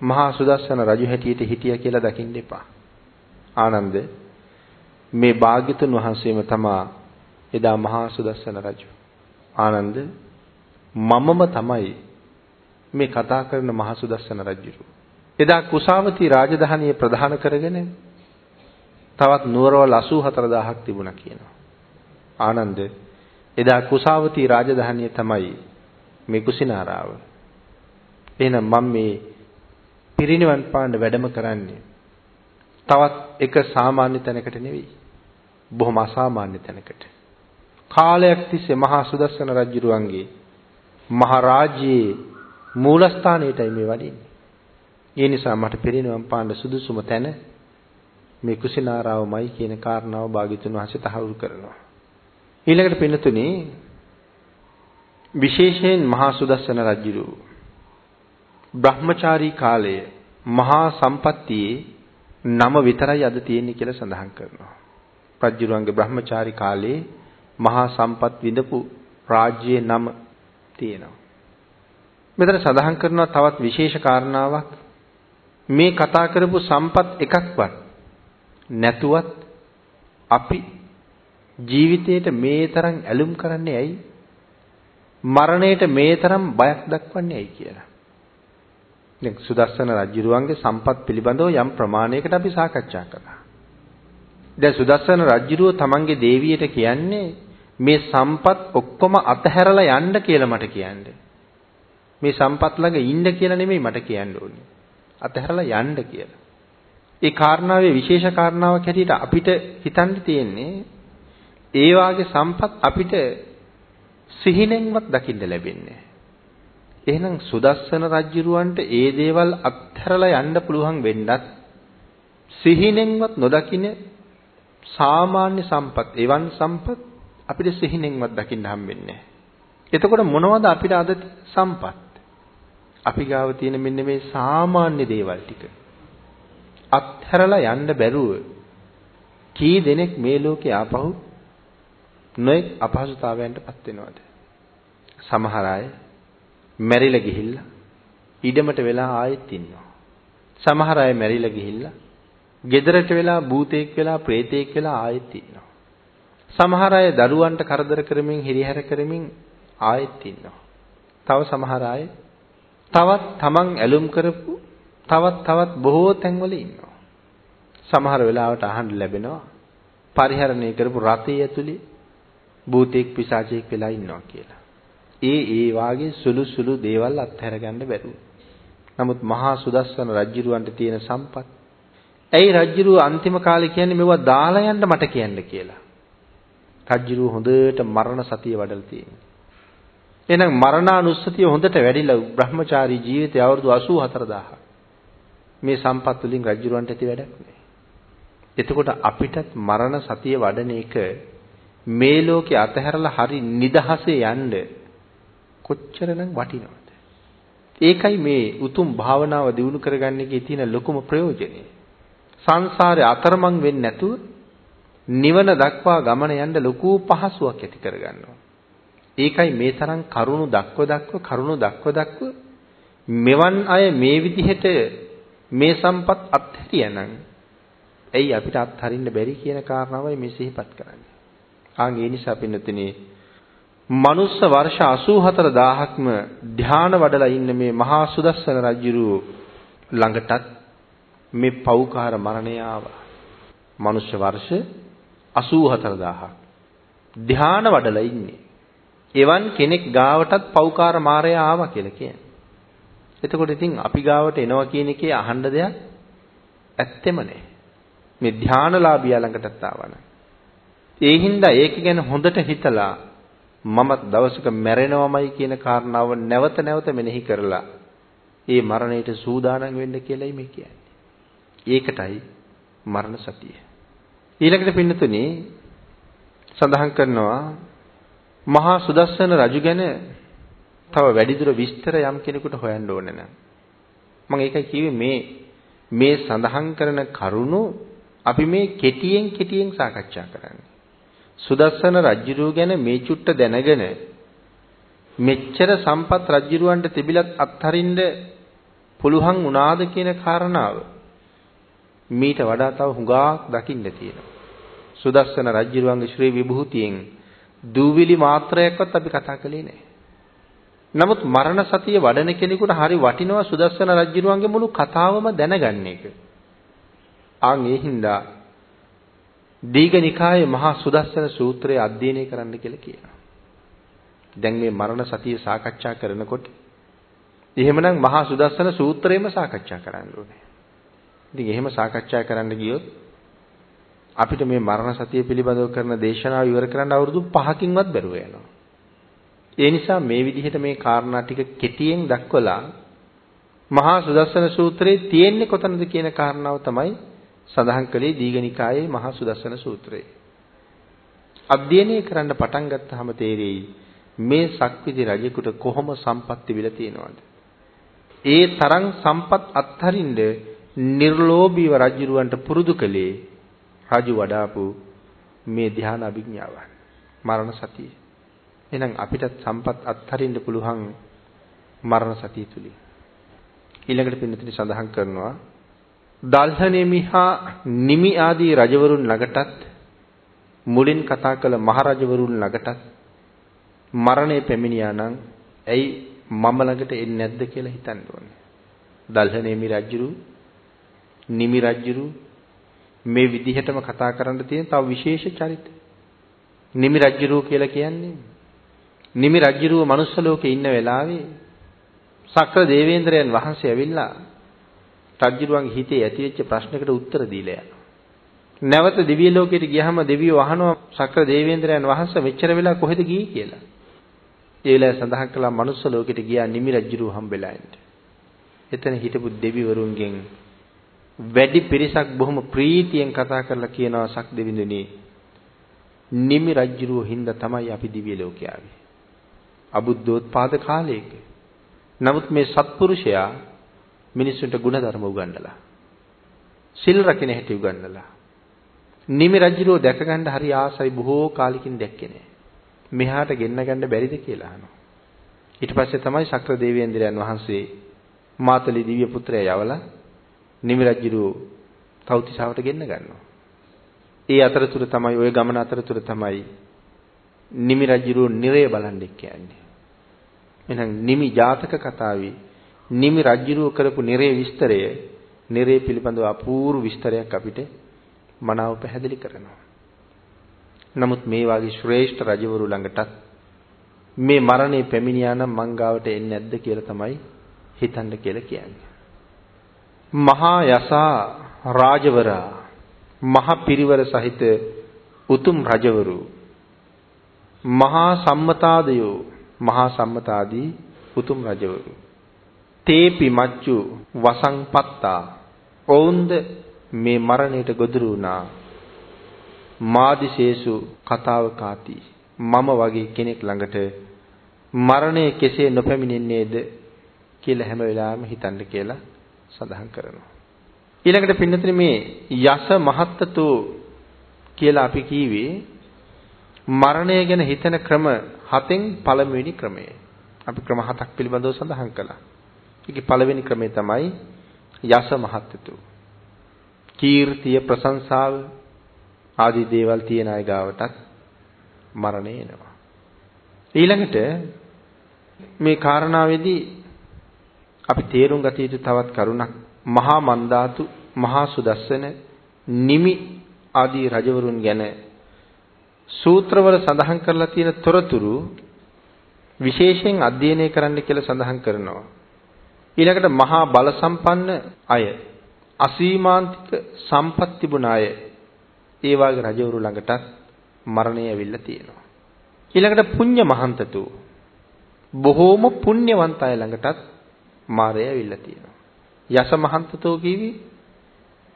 මහා සුදස්සන රජු හැටියට හිටියා කියලා දකින්න එපා. ආනන්ද මේ භාග්‍යතුන් වහන්සේම තමා එදා මහා සුදස්සන රජු. ආනන්ද මමම තමයි මේ කතා කරන මහා සුදස්සන රජු. එදා කුසාවති රාජධානිය ප්‍රධාන කරගෙන තවත් නුවරවල් 84000ක් තිබුණා කියනවා. ආනන්ද එදා කුසාවති රාජධානිය තමයි මේ කුසිනාරාව. එහෙනම් මම මේ පිරිනිවන් පාන්න වැඩම කරන්නේ තවත් එක සාමාන්‍ය තැනකට නෙවෙයි. බොහොම අසාමාන්‍ය තැනකට. කාලයක් තිස්සේ මහා සුදස්සන රජුරුවන්ගේ මහරාජ්‍යයේ මූලස්ථානයටයි මේ වඩින්නේ. ඒ නිසා මට පිරිනිවන් පාන්න සුදුසුම තැන මේ කුසිනාරාවමයි කියන කාරණාව භාග්‍යතුන් වහන්සේ තහවුරු කරනවා. ඊළඟට පින්නතුනේ විශේෂයෙන් මහා සුදස්සන රජුරු බ්‍රහ්මචාරී කාලය මහා සම්පත්තියේ නම විතරයි අද තියෙන්නේ කියලා සඳහන් කරනවා. රජුරුවන්ගේ බ්‍රහ්මචාරී කාලේ මහා සම්පත් විඳපු රාජ්‍යයේ නම තියෙනවා. මෙතන සඳහන් කරනවා තවත් විශේෂ කාරණාවක් මේ කතා කරපු සම්පත් එකක්වත් නැතුවත් අපි ජීවිතේට මේ තරම් ඇලුම් කරන්නේ ඇයි? මරණයට මේ තරම් බයක් දක්වන්නේ ඇයි කියලා. දැන් සුදස්සන රජුරුවන්ගේ සම්පත් පිළිබඳව යම් ප්‍රමාණයකට අපි සාකච්ඡා කළා. දැන් සුදස්සන රජුරුව තමන්ගේ දේවියට කියන්නේ මේ සම්පත් ඔක්කොම අතහැරලා යන්න කියලා මට කියන්නේ. මේ සම්පත් ළඟ ඉන්න කියලා නෙමෙයි මට කියන්න ඕනේ. අතහැරලා යන්න කියලා. ඒ කාරණාවේ විශේෂ කාරණාවක් හැටියට අපිට හිතන්න තියෙන්නේ ඒ වාගේ සම්පත් අපිට සිහිනෙන්වත් දකින්න ලැබෙන්නේ එහෙනම් සුදස්සන රජුරවන්ට ඒ දේවල් අත්හැරලා යන්න පුළුවන් වෙන්නත් සිහිනෙන්වත් නොදකින සාමාන්‍ය සම්පත් එවන් සම්පත් අපිට සිහිනෙන්වත් දකින්න හම්බෙන්නේ එතකොට මොනවද අපිට අද සම්පත්? අපි ගාව තියෙන මෙන්න මේ සාමාන්‍ය දේවල් ටික. අත්හැරලා යන්න බැරුව කී දෙනෙක් මේ ලෝකේ ආපහු නොඑක් අපහසුතාවයන්ටපත් වෙනවද? සමහර අය මැරිලා ගිහිල්ලා ඉඩමට වෙලා ආයෙත් ඉන්නවා. සමහර අය මැරිලා ගිහිල්ලා ගෙදරට වෙලා භූතයෙක් වෙලා ප්‍රේතයෙක් වෙලා ආයෙත් ඉන්නවා. සමහර අය දරුවන්ට කරදර කරමින් හිරිහැර කරමින් ආයෙත් ඉන්නවා. තව සමහර අය තවත් තමන් ඇලුම් කරපු තවත් තවත් බොහෝ තැන්වල ඉන්නවා. සමහර වෙලාවට අහන්න ලැබෙනවා පරිහරණය කරපු රතේ ඇතුලේ භූතෙක් පිසාචෙක් වෙලා ඉන්නවා කියලා. ඒ ඒ වාගේ සුළු සුළු දේවල් අත්හැර ගන්න බැරුව. නමුත් මහා සුදස්සන රජුරවන්ට තියෙන සම්පත්. ඇයි රජුරුව අන්තිම කාලේ කියන්නේ මෙවුවා දාලා යන්න මට කියන්න කියලා. රජුරුව හොඳට මරණ සතිය වඩලා තියෙනවා. එහෙනම් මරණානුස්සතිය හොඳට වැඩිලා බ්‍රහ්මචාරී ජීවිතය අවුරුදු 84000. මේ සම්පත් වලින් රජුරවන්ට ඇති වැඩක් නෑ. එතකොට අපිටත් මරණ සතිය වඩන එක මේ ලෝකේ අතහැරලා හරි නිදහසේ යන්න කොච්චරනම් වටිනවද? ඒකයි මේ උතුම් භාවනාව දිනු කරගන්න එකේ තියෙන ලොකුම ප්‍රයෝජනය. සංසාරේ අතරමං වෙන්නේ නැතුව නිවන දක්වා ගමන යන්න ලොකු පහසුවක් ඇති කරගන්නවා. ඒකයි මේ තරම් කරුණු දක්ව දක්ව කරුණු දක්ව දක්ව මෙවන් අය මේ විදිහට මේ සම්පත් අත්හැරියනම් ඇයි අපිට අත්හරින්න බැරි කියන කාරණාවයි මේ සිහිපත් කරන්නේ. ආන් ඒ නිසා පින්නතුනේ මනුස්ස වර්ෂ 84000ක්ම ධාන වඩලා ඉන්න මේ මහා සුදස්සන රජුරු ළඟටත් මේ පෞකාර මරණය ආවා. මනුෂ්‍ය වර්ෂ 84000ක් ධාන වඩලා ඉන්නේ. එවන් කෙනෙක් ගාවටත් පෞකාර මාරය ආවා කියලා කියන්නේ. එතකොට ඉතින් අපි ගාවට එනවා කියන එකේ අහන්න දෙයක් ඇත්තෙම නැහැ. මේ ධානලාභියා ළඟටත් ආවන. ඒ හින්දා ඒක ගැන හොඳට හිතලා මම දවසක මැරෙනවමයි කියන කාරණාව නැවත නැවත මෙනෙහි කරලා ඒ මරණයට සූදානම් වෙන්න කියලායි මේ කියන්නේ. ඒකටයි මරණ සතිය. ඊළඟට පින්නතුනේ සඳහන් කරනවා මහා සුදස්සන රජු ගැන තව වැඩිදුර විස්තර යම් කෙනෙකුට හොයන්න ඕනේ නම් මම ඒකයි කිව්වේ මේ මේ සඳහන් කරන කරුණු අපි මේ කෙටියෙන් කෙටියෙන් සාකච්ඡා කරන්නේ. සුදස්සන රජුරු ගැන මේ චුට්ට දැනගෙන මෙච්චර සම්පත් රජුරවන්ට තිබිලත් අත්හරින්න පුළුවන් වුණාද කියන කාරණාව මීට වඩා තව හුඟක් දකින්න තියෙනවා. සුදස්සන රජුරුවන්ගේ ශ්‍රී විභූතියෙන් දූවිලි මාත්‍රයක්වත් අපි කතා කළේ නැහැ. නමුත් මරණ සතිය වඩන කෙනෙකුට හරි වටිනවා සුදස්සන රජුරුවන්ගේ මුළු කතාවම දැනගන්න එක. ආන් ඒ හින්දා දීඝනිකායේ මහා සුදස්සන සූත්‍රය අධ්‍යයනය කරන්න කියලා කියනවා. දැන් මේ මරණ සතිය සාකච්ඡා කරනකොට එහෙමනම් මහා සුදස්සන සූත්‍රයම සාකච්ඡා කරන්න ඕනේ. ඉතින් එහෙම සාකච්ඡා කරන්න ගියොත් අපිට මේ මරණ සතිය පිළිබඳව කරන දේශනාව ඉවර කරන්න අවුරුදු 5කින්වත් බැරුව යනවා. ඒ නිසා මේ විදිහට මේ කාරණා ටික කෙටියෙන් දක්වලා මහා සුදස්සන සූත්‍රයේ තියෙන්නේ කොතනද කියන කාරණාව තමයි සඳහන් කළේ දීඝනිකායේ මහා සුදස්සන සූත්‍රයේ. අධ්‍යයනය කරන්න පටන් ගත්තාම තේරෙයි මේ සක්විති රජෙකුට කොහොම සම්පත් තිබිලා තියෙනවද? ඒ තරම් සම්පත් අත්හරින්න නිර්ලෝභීව රජුරවන්ට පුරුදු කළේ රජු වඩාපු මේ ධ්‍යාන අභිඥාවන් මරණ සතිය. එහෙනම් අපිටත් සම්පත් අත්හරින්න පුළුවන් මරණ සතිය තුලින්. ඊළඟට පින්නතුනි සඳහන් කරනවා දල්හනෙමිහා නිමි ආදී රජවරුන් ළඟටත් මුලින් කතා කළ මහරජවරුන් ළඟටත් මරණය පැමිණියා නම් ඇයි මම ළඟට එන්නේ නැද්ද කියලා හිතන්න ඕනේ. දල්හනෙමි රජුරු නිමි රජුරු මේ විදිහටම කතා කරන්න තියෙන තව විශේෂ චරිත. නිමි රජුරු කියලා කියන්නේ නිමි රජුරුව මනුස්ස ලෝකේ ඉන්න වෙලාවේ සක්‍ර දේවේන්ද්‍රයන් වහන්සේ ඇවිල්ලා රජුරුවන්ගේ හිතේ ඇතිවෙච්ච ප්‍රශ්නකට උත්තර දීලා යනවා. නැවත දිව්‍ය ලෝකයට ගියහම දෙවියෝ අහනවා සක්‍ර දේවේන්ද්‍රයන් වහන්සේ මෙච්චර වෙලා කොහෙද ගියේ කියලා. ඒ වෙලාවේ සඳහන් කළා මනුස්ස ලෝකෙට ගියා නිමි රජුරුව හම්බෙලා ඉන්න. එතන හිටපු දෙවිවරුන්ගෙන් වැඩි පිරිසක් බොහොම ප්‍රීතියෙන් කතා කරලා කියනවා සක් දෙවිඳුනි නිමි රජුරුව හින්දා තමයි අපි දිව්‍ය ලෝකේ ආවේ. අබුද්ධෝත්පාද කාලයක. නමුත් මේ සත්පුරුෂයා මිනිස්සුන්ට ಗುಣධර්ම උගන්වලා සිල් රකින්න හැටි උගන්වලා නිමි රජුරෝ දැක ගන්න හරි ආසයි බොහෝ කාලෙකින් දැක්කේ නෑ. මෙහාට ගෙන්න ගන්න බැරිද කියලා අහනවා. ඊට පස්සේ තමයි ශක්‍ර දේවේන්ද්‍රයන් වහන්සේ මාතලි දිව්‍ය පුත්‍රයා යවලා නිමි රජුරෝ තවතිසාවට ගෙන්න ගන්නවා. ඒ අතරතුර තමයි ওই ගමන අතරතුර තමයි නිමි රජුරෝ නිරය බලන්න කියන්නේ. එහෙනම් නිමි ජාතක කතාවේ නිමි රජ්ජුරුව කරපු නිරේ විස්තරය නිරේ පිළිබඳව අපූර්ව විස්තරයක් අපිට මනාව පැහැදිලි කරනවා. නමුත් මේ වාගේ ශ්‍රේෂ්ඨ රජවරු ළඟටත් මේ මරණය පැමිණියා නම් මංගාවට එන්නේ නැද්ද කියලා තමයි හිතන්න කියලා කියන්නේ. මහා යසා රාජවරා මහ පිරිවර සහිත උතුම් රජවරු මහා සම්මතාදයෝ මහා සම්මතාදී උතුම් රජවරු. තේපි මච්චු වසංපත්තා ඔවුන්ද මේ මරණයට ගොදුරු වුණා. මාදිශේසු කතාව කාති. මම වගේ කෙනෙක් ළඟට මරණය කෙසේ නොපැමිණෙන්නේද කියලා හැම වෙලාවෙම හිතන්න කියලා සඳහන් කරනවා ඊළඟට පින්නතේ මේ යස මහත්තතු කියලා අපි කීවේ මරණය ගැන හිතන ක්‍රම හතෙන් පළමුවෙනි ක්‍රමය. අපි ක්‍රම හතක් පිළිබඳව සඳහන් කළා. ඒකේ පළවෙනි ක්‍රමය තමයි යස මහත්තු. කීර්තිය ප්‍රශංසාව ආදී දේවල් තියන අය ගාවටත් මරණය එනවා. ඊළඟට මේ කාරණාවේදී අපි තේරුම් ගත යුතු තවත් කරුණක් මහා මන්දාතු මහා සුදස්සන නිමි ආදී රජවරුන් ගැන සූත්‍රවල සඳහන් කරලා තියෙන තොරතුරු විශේෂයෙන් අධ්‍යයනය කරන්න කියලා සඳහන් කරනවා. ඊළඟට මහා බල සම්පන්න අය අසීමාන්තික සම්පත් තිබුණ අය ඒ වාගේ රජවරු ළඟටත් මරණය ඇවිල්ලා තියෙනවා. ඊළඟට පුඤ්ඤ මහන්තතු බොහෝම පුණ්‍යවන්ත අය ළඟටත් මාරය ඇවිල්ලා තියෙනවා. යස මහන්තතෝ කිවි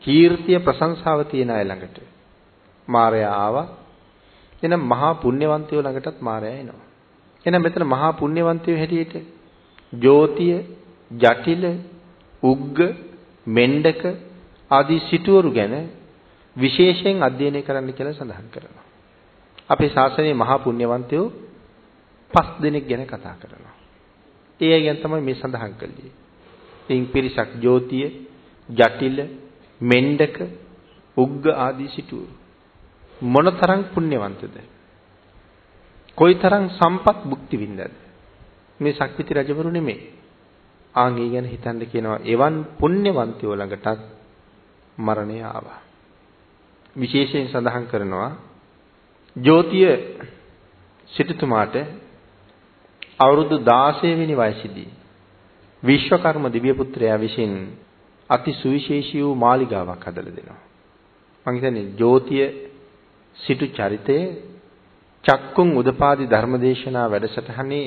කීර්තිය ප්‍රශංසාව තියෙන අය ළඟට මාරය ආවා. එහෙනම් මහා පුණ්‍යවන්තයෝ ළඟටත් මාරය එනවා. එහෙනම් මෙතන මහා පුණ්‍යවන්තයෝ හැටියට ජෝතිය, ජටිල, උග්ග, මෙණ්ඩක ආදී සිටුවරු ගැන විශේෂයෙන් අධ්‍යයනය කරන්න කියලා සඳහන් කරනවා. අපේ ශාසනයේ මහා පුණ්‍යවන්තයෝ පස් දෙනෙක් ගැන කතා කරනවා. ඒ අය ගැන තමයි මේ සඳහන් කළේ. ඉන් පිරිසක් ජෝතිය, ජටිල, මෙණ්ඩක, උග්ග ආදී සිටුවරු. මොනතරම් පුණ්‍යවන්තද? කොයිතරම් සම්පත් භුක්ති විඳද? මේ ශක්තිති රජවරු නෙමෙයි. ආන් ඒ ගැන හිතන්න කියනවා එවන් පුණ්‍යවන්තයෝ ළඟටත් මරණය ආවා. විශේෂයෙන් සඳහන් කරනවා ජෝතිය සිටුතුමාට අවුරුදු 16 වෙනි වයසේදී විශ්වකර්ම දිව්‍ය පුත්‍රයා විසින් අති සුවිශේෂී වූ මාලිගාවක් හදලා දෙනවා. මම හිතන්නේ ජෝතිය සිටු චරිතයේ චක්කුම් උදපාදි ධර්මදේශනා වැඩසටහනේ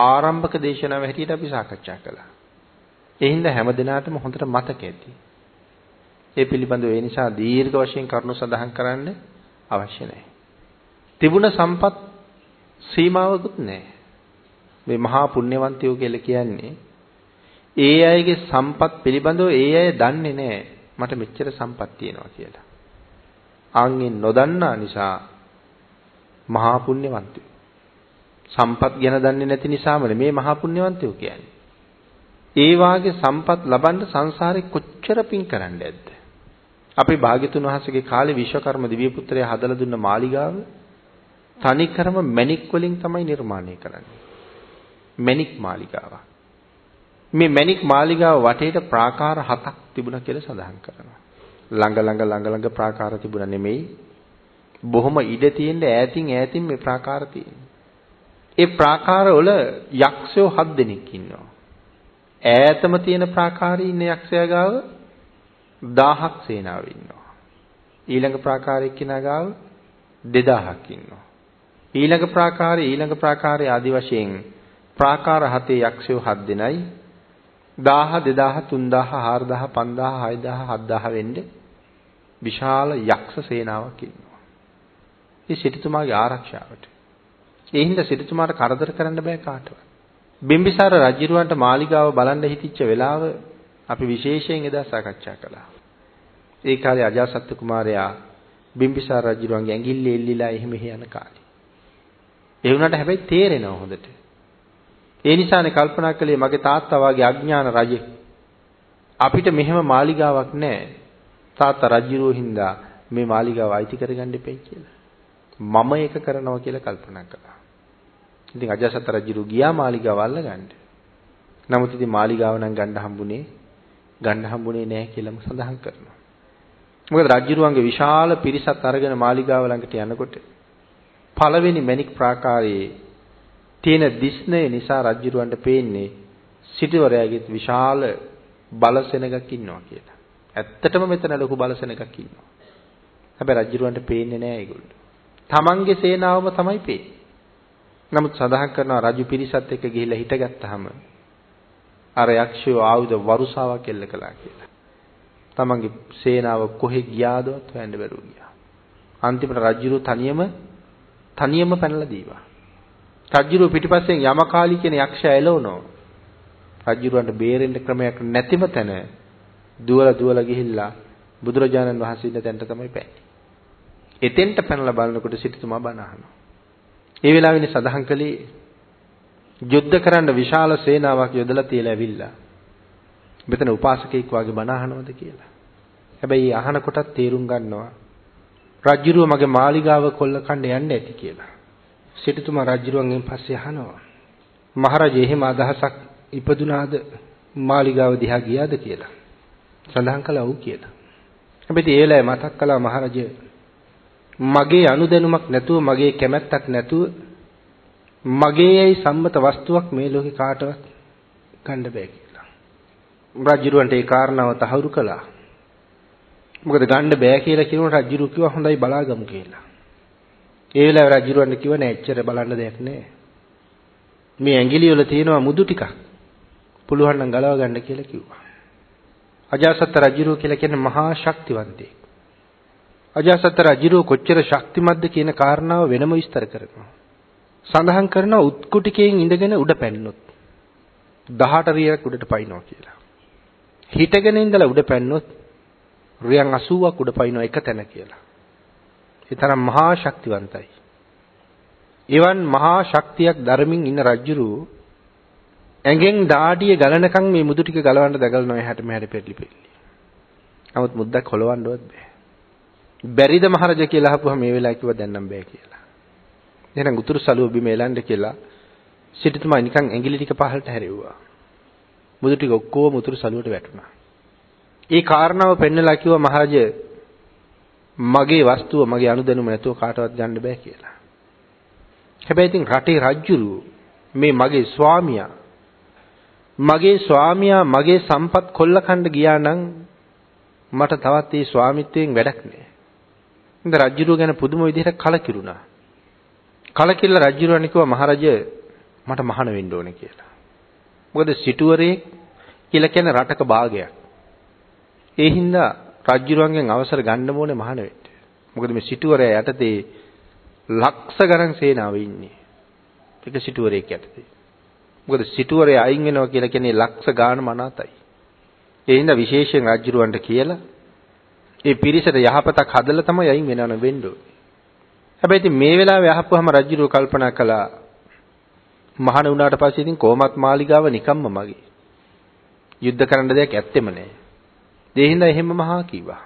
ආරම්භක දේශනාව හැටියට අපි සාකච්ඡා කළා. ඒ හින්දා හැම දිනාටම හොඳට මතක ඇති. ඒ පිළිබඳව ඒ නිසා දීර්ඝ වශයෙන් කරුණු සඳහන් කරන්න අවශ්‍ය නැහැ. තිබුණ සම්පත් සීමාවකුත් නැහැ. මේ මහා පුණ්‍යවන්තයෝ කියලා කියන්නේ ඒ අයගේ සම්පත් පිළිබඳව ඒ අය දන්නේ නැහැ මට මෙච්චර සම්පත් තියෙනවා කියලා. ආන්ගේ නොදන්නා නිසා මහා පුණ්‍යවන්තයෝ. සම්පත් ගැන දන්නේ නැති නිසාම මේ මහා පුණ්‍යවන්තයෝ කියන්නේ. ඒ වාගේ සම්පත් ලබන්න සංසාරේ කොච්චර පින් කරන්න ඇද්ද? අපි භාග්‍යතුන් වහන්සේගේ කාලේ විශ්වකර්ම දිව්‍ය පුත්‍රයා හදලා දුන්න මාලිගාව තනිකරම මැණික් වලින් තමයි නිර්මාණය කරන්නේ. මැණික් මාලිගාවක්. මේ මැණික් මාලිගාව වටේට ප්‍රාකාර හතක් තිබුණා කියලා සඳහන් කරනවා. ළඟ ළඟ ළඟ ළඟ ප්‍රාකාර තිබුණා නෙමෙයි. බොහොම ඉඩ තියෙන ඈතින් ඈතින් මේ ප්‍රාකාර තියෙනවා. ඒ ප්‍රාකාර වල යක්ෂයෝ හත් දෙනෙක් ඉන්නවා. ඈතම තියෙන ප්‍රාකාරයේ ඉන්න යක්ෂයා ගාව 1000ක් සේනාව ඉන්නවා. ඊළඟ ප්‍රාකාරයේ කෙනා ගාව 2000ක් ඉන්නවා. ඊළඟ ප්‍රාකාරයේ ඊළඟ ප්‍රාකාරයේ ආදි වශයෙන් ප්‍රාකාර හතේ යක්ෂයෝ හත් දෙනයි 1000 2000 3000 4000 5000 6000 7000 වෙන්නේ විශාල යක්ෂ සේනාවක් ඉන්නවා. මේ සිටුතුමාගේ ආරක්ෂාවට. ඒ හින්දා සිටුතුමාට කරදර කරන්න බෑ කාටවත්. බිම්බිසාර රජුරවන්ට මාලිගාව බලන්න හිතිච්ච වෙලාව අපි විශේෂයෙන් එදා සාකච්ඡා කළා. ඒ කාලේ අජාසත් කුමාරයා බිම්බිසාර රජුරවන්ගේ ඇඟිල්ල එල්ලිලා එහෙම යන කාලේ. ඒ වුණාට හැබැයි තේරෙනව හොඳට. ඒ නිසානේ කල්පනා කළේ මගේ තාත්තා වගේ අඥාන රජෙක්. අපිට මෙහෙම මාලිගාවක් නැහැ. තාත්තා රජුරෝ හින්දා මේ මාලිගාව අයිති කරගන්න එපයි කියලා. මම ඒක කරනවා කියලා කල්පනා කළා. ඉතින් අජාසත් රජුරු ගියා මාලිගාව අල්ලගන්න. නමුත් ඉතින් මාලිගාව නම් ගන්න හම්බුනේ ගන්න හම්බුනේ නැහැ කියලාම සඳහන් කරනවා. මොකද රජුරුවන්ගේ විශාල පිරිසක් අරගෙන මාලිගාව ළඟට යනකොට පළවෙනි මණික් ප්‍රාකාරයේ තියෙන දිස්නය නිසා රජුරුවන්ට පේන්නේ සිටුවරයාගේ විශාල බලසෙනගක් ඉන්නවා කියලා. ඇත්තටම මෙතන ලොකු බලසෙනගක් ඉන්නවා. හැබැයි රජුරුවන්ට පේන්නේ නැහැ ඒගොල්ලෝ. තමන්ගේ සේනාවම තමයි පේන්නේ. නමුත් සඳහන් කරනවා රජු පිරිසත් එක්ක ගිහිල්ලා හිටගත්තාම අර යක්ෂයෝ ආයුධ වරුසාවක් එල්ල කළා කියලා. තමන්ගේ සේනාව කොහෙ ගියාදවත් හොයන්න බැරුව ගියා. අන්තිමට රජුරු තනියම තනියම පැනලා දීවා. රජුරු පිටිපස්සෙන් යමකාලි කියන යක්ෂයා එළවනවා. රජුරන්ට බේරෙන්න ක්‍රමයක් නැතිම තැන දුවලා දුවලා ගිහිල්ලා බුදුරජාණන් වහන්සේ ඉන්න තැනට තමයි පැන්නේ. එතෙන්ට පැනලා බලනකොට සිටුතුමා බණ අහනවා. ඒ වෙලාවෙනේ සඳහන් කළේ යුද්ධ කරන්න විශාල සේනාවක් යොදලා තියලා ඇවිල්ලා. මෙතන උපාසකෙක් වගේ බණ අහනවද කියලා. හැබැයි අහන කොටත් තේරුම් ගන්නවා රජ්ජුරුව මගේ මාලිගාව කොල්ල කන්න යන්න ඇති කියලා. සිටුතුමා රජ්ජුරුවන්ගෙන් පස්සේ අහනවා. මහරජා එහෙම අදහසක් ඉපදුනාද මාලිගාව දිහා ගියාද කියලා. සඳහන් කළා ඔව් කියලා. හැබැයි ඒ වෙලාවේ මතක් කළා මහරජා මගේ අනුදැනුමක් නැතුව මගේ කැමැත්තක් නැතුව මගේයි සම්මත වස්තුවක් මේ ලෝකේ කාටවත් ගන්න බෑ කියලා. රජුරවන්ට ඒ කාරණාව තහවුරු කළා. මොකද ගන්න බෑ කියලා කියනකොට රජුරු කිව්වා හොඳයි බලාගමු කියලා. ඒ වෙලාවේ රජුරවන්ට කිව්වා නෑ එච්චර බලන්න දෙයක් නෑ. මේ ඇඟිලි වල තියෙනවා මුදු ටිකක්. පුළුවන් නම් ගලව ගන්න කියලා කිව්වා. අජාසත් රජුරු කියලා කියන්නේ මහා ශක්තිවන්තයෙක්. අජාසත් රජුරු කොච්චර ශක්තිමත්ද කියන කාරණාව වෙනම විස්තර කරනවා. සඳහන් කරනවා උත්කුටිකයෙන් ඉඳගෙන උඩ පැන්නොත් 18 රියක් උඩට පයින්නවා කියලා. හිටගෙන ඉඳලා උඩ පැන්නොත් රියන් 80ක් උඩ පයින්නවා එක තැන කියලා. ඒ තරම් මහා ශක්තිවන්තයි. එවන් මහා ශක්තියක් ධර්මින් ඉන්න රජුරු ඇඟෙන් දාඩිය ගලනකම් මේ මුදු ටික ගලවන්න දගලනවා එහාට මෙහාට පෙරලි පෙරලි. නමුත් මුද්දක් හොලවන්නවත් බෑ. බැරිද මහරජා කියලා අහපුවා මේ වෙලාව කිව්වා දැන් නම් බෑ කියලා. එහෙනම් උතුරු සළුව බිම එලන්න කියලා සිටුතුමා නිකන් ඇඟිලි ටික පහළට හැරෙව්වා. මුදු ටික ඔක්කොම උතුරු සළුවට වැටුණා. ඒ කාරණාව පෙන්නලා කිව්වා මහරජා මගේ වස්තුව මගේ අනුදැනුම නැතුව කාටවත් ගන්න බෑ කියලා. හැබැයි ඉතින් රටේ රජුරු මේ මගේ ස්වාමියා මගේ ස්වාමියා මගේ සම්පත් කොල්ලකණ්ඩ ගියා නම් මට තවත් ඒ ස්වාමිත්වයෙන් වැඩක් නෑ. ඉතින් රජුරු ගැන පුදුම විදිහට කලකිරුණා. කලකිරලා රජුරවණ කිව්වා මහරජ මට මහාන වෙන්න ඕනේ කියලා. මොකද සිටුවරේ කියලා කියන රටක භාගයක්. ඒ හින්දා රජුරවන්ගෙන් අවසර ගන්න ඕනේ මහාන වෙන්න. මොකද මේ සිටුවරයා යටතේ ලක්ෂ ගණන් සේනාව ඉන්නේ. එක සිටුවරයෙක් යටතේ. මොකද සිටුවරයා අයින් වෙනවා කියලා කියන්නේ ලක්ෂ ගාන මනාතයි. ඒ හින්දා විශේෂයෙන් රජුරවන්ට කියලා ඒ පිරිසට යහපතක් හදලා තමයි අයින් වෙනවන වෙන්න ඕනේ. හැබැයි ඉතින් මේ වෙලාවේ අහපුවාම රජුරෝ කල්පනා කළා මහාන වුණාට පස්සේ ඉතින් කොමත් මාලිගාව නිකම්ම මගේ. යුද්ධ කරන්න දෙයක් ඇත්තෙම නැහැ. ඒ හින්දා එහෙම මහා කිව්වා.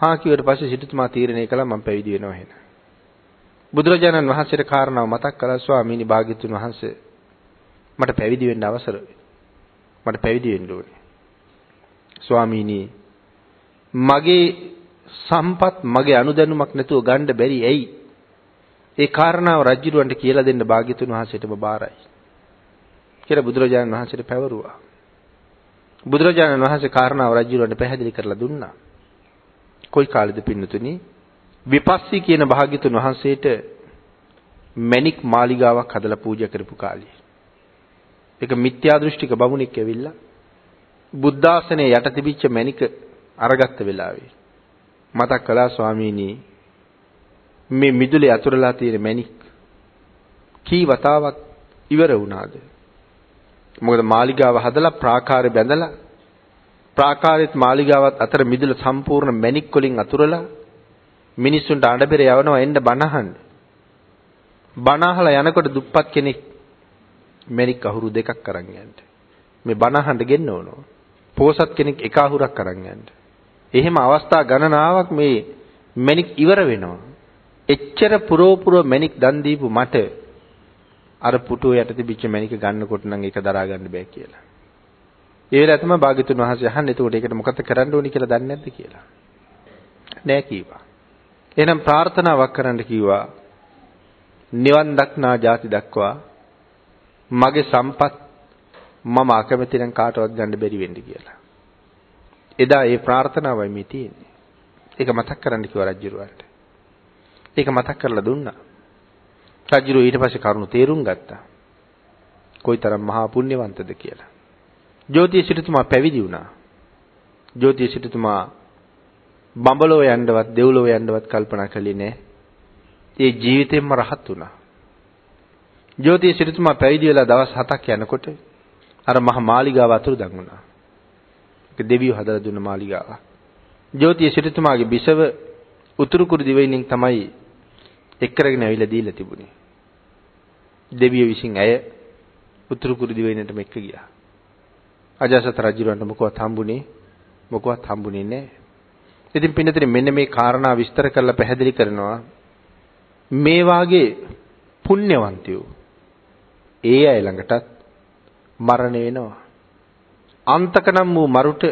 හා කිව්වට පස්සේ සිටුතුමා තීරණය කළා මම පැවිදි වෙනවා එහෙනම්. බුදුරජාණන් වහන්සේට කාරණාව මතක් කළා ස්වාමීනි භාග්‍යතුන් වහන්සේ මට පැවිදි වෙන්න අවසර මට පැවිදි වෙන්න ඕනේ. ස්වාමීනි මගේ සම්පත් මගේ අනුදැනුමක් නැතුව ගන්න බැරි ඇයි? ඒ කාරණාව රජුරවන්ට කියලා දෙන්න භාග්‍යතුන් වහන්සේටම බාරයි. කියලා බුදුරජාණන් වහන්සේට පැවරුවා. බුදුරජාණන් වහන්සේ කාරණාව රජුරවන්ට පැහැදිලි කරලා දුන්නා. කොයි කාලෙද පින්නතුනි? විපස්සී කියන භාග්‍යතුන් වහන්සේට මණික් මාලිගාවක් හදලා පූජා කරපු කාලේ. ඒක මිත්‍යා දෘෂ්ටික බමුණෙක් ඇවිල්ලා බුද්ධාසනයේ යට තිබිච්ච මණික අරගත්ත වෙලාවේ මතක් කළා ස්වාමීනි මේ මිදුලේ අතුරලා තියෙන මැණික් කී වතාවක් ඉවර වුණාද මොකද මාලිගාව හදලා ප්‍රාකාරය බැඳලා ප්‍රාකාරෙත් මාලිගාවත් අතර මිදුල සම්පූර්ණ මැණික් වලින් අතුරලා මිනිස්සුන්ට අඬබෙර යවනවා එන්න බනහන්න බනහලා යනකොට දුප්පත් කෙනෙක් මැණික් අහුරු දෙකක් අරන් යන්න. මේ බනහන්න ගෙන්න ඕනෝ. පෝසත් කෙනෙක් එක අහුරක් අරන් යන්න. එහෙම අවස්ථා ගණනාවක් මේ මැණික් ඉවර වෙනවා. එච්චර පුරෝපුර මැණික් දන් දීපු මට අර පුටුව යට තිබිච්ච මැණික ගන්නකොට නම් ඒක දරා ගන්න බෑ කියලා. ඒ වෙලාව තමයි භාග්‍යතුන් වහන්සේ අහන්නේ එතකොට ඒකට මොකද කරන්න ඕනි කියලා දන්නේ නැද්ද කියලා. නෑ කීවා. එහෙනම් ප්‍රාර්ථනාවක් කරන්න කිව්වා. නිවන් දක්නා ಜಾති දක්වා මගේ සම්පත් මම අකමැති නම් කාටවත් ගන්න බැරි වෙන්න කියලා. එදා ඒ ප්‍රාර්ථනාවයි මේ තියෙන්නේ. ඒක මතක් කරන්න කිව්වා රජුරවන්ට. ඒක මතක් කරලා දුන්නා. රජුර ඊට පස්සේ කරුණු තේරුම් ගත්තා. කොයිතරම් මහා පුණ්‍යවන්තද කියලා. ජෝතිය සිටුතුමා පැවිදි වුණා. ජෝතිය සිටුතුමා බඹලෝ යන්නවත් දෙව්ලෝ යන්නවත් කල්පනා කළේ නෑ. ඒ ජීවිතේම රහත් වුණා. ජෝතිය සිටුතුමා පැවිදි වෙලා දවස් 7ක් යනකොට අර මහ මාලිගාව අතුරුදන් වුණා. ඒක දෙවියෝ හදලා දුන්න මාලිගාවක්. ජෝතිය සිටුතුමාගේ බිසව උතුරු කුරු දිවයිනින් තමයි එක් කරගෙන ඇවිල්ලා දීලා තිබුණේ. දෙවියෝ විසින් ඇය උතුරු කුරු දිවයිනටම එක්ක ගියා. අජාසත් රජුරන්ට මොකවත් හම්බුනේ මොකවත් හම්බුනේ නැහැ. ඉතින් පින්නතේ මෙන්න මේ කාරණා විස්තර කරලා පැහැදිලි කරනවා මේ වාගේ පුණ්‍යවන්තයෝ ඒ අය ළඟටත් මරණ වෙනවා. අන්තක නම් වූ මරුට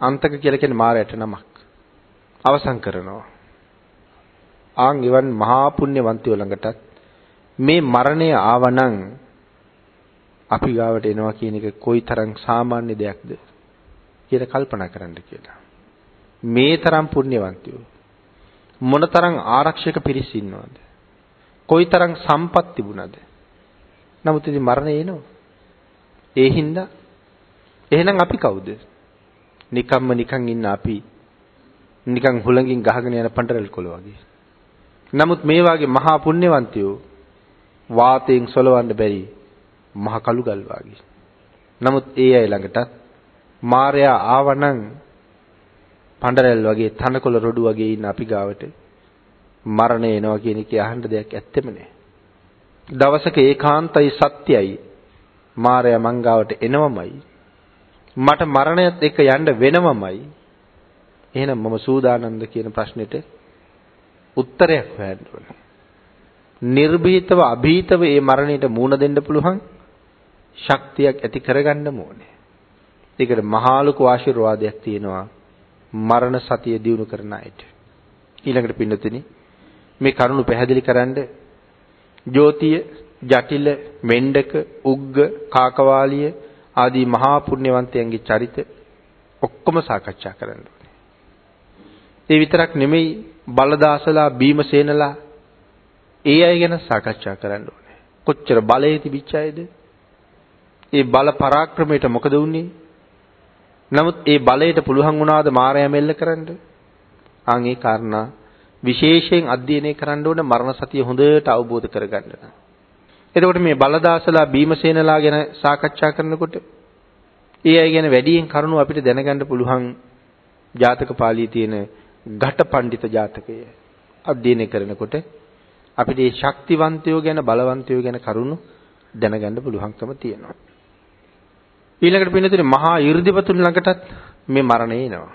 අන්තක කියලා කියන්නේ මාරයට නමක්. අවසන් කරනවා. ආන් එවන් මහා පුණ්‍යවන්තයෝ ළඟටත් මේ මරණය ආවනම් අපි ගාවට එනවා කියන එක කොයිතරම් සාමාන්‍ය දෙයක්ද කියලා කල්පනා කරන්න කියලා. මේ තරම් පුණ්‍යවන්තයෝ මොනතරම් ආරක්ෂක පිරිස් ඉන්නවද? කොයිතරම් සම්පත් තිබුණද? නමුත් ඉතින් මරණය එනවා. ඒ හින්දා එහෙනම් අපි කවුද? නිකම්ම නිකන් ඉන්න අපි නිකන් හුලඟින් ගහගෙන යන පඬරල් කොළ වගේ. නමුත් මේ වාගේ මහා පුණ්‍යවන්තයෝ වාතයෙන් සොලවන්න බැරි මහ කළු ගල් වාගේ. නමුත් ඒ අය ළඟටත් මාර්යා ආවනම් පඬරැල් වගේ තනකොළ රොඩු වගේ ඉන්න අපි ගාවට මරණය එනවා කියන එකේ අහන්න දෙයක් ඇත්තෙම නෑ. දවසක ඒකාන්තයි සත්‍යයි මාර්යා මංගාවට එනවමයි. මට මරණයත් එක්ක යන්න වෙනවමයි. එහෙනම් මම සූදානම්ද කියන ප්‍රශ්නෙට උත්තරයක් හොයන්න ඕනේ. නිර්භීතව අභීතව මේ මරණයට මුහුණ දෙන්න පුළුවන් ශක්තියක් ඇති කරගන්න ඕනේ. ඒකට මහා ලොකු ආශිර්වාදයක් තියෙනවා මරණ සතිය දිනු කරන අයට. ඊළඟට පින්නතුනි මේ කරුණු පැහැදිලි කරන්න ජෝතිය, ජටිල, මෙණ්ඩක, උග්ග, කාකවාලිය ආදී මහා පුණ්‍යවන්තයන්ගේ චරිත ඔක්කොම සාකච්ඡා කරන්න ඕනේ. ඒ විතරක් නෙමෙයි බලදාසලා බීමසේනලා ඒ අය ගැන සාකච්ඡා කරන්න ඕනේ. කොච්චර බලය තිබිච්ච අයද? ඒ බල පරාක්‍රමයට මොකද වුනේ? නමුත් ඒ බලයට පුළුවන් වුණාද මායя මෙල්ල කරන්න? ආන් ඒ කාරණා විශේෂයෙන් අධ්‍යයනය කරන්න ඕන මරණ සතිය හොඳට අවබෝධ කරගන්න. එතකොට මේ බලදාසලා බීමසේනලා ගැන සාකච්ඡා කරනකොට ඒ අය ගැන වැඩියෙන් කරුණු අපිට දැනගන්න පුළුවන් ජාතක පාළියේ තියෙන ඝට පඬිත ජාතකය අධ්‍යයනය කරනකොට අපිට මේ ශක්තිවන්තයෝ ගැන බලවන්තයෝ ගැන කරුණු දැනගන්න පුළුවන්කම තියෙනවා. ඊළඟට පින්නතුනේ මහා 이르දිපතුන් ළඟටත් මේ මරණය එනවා.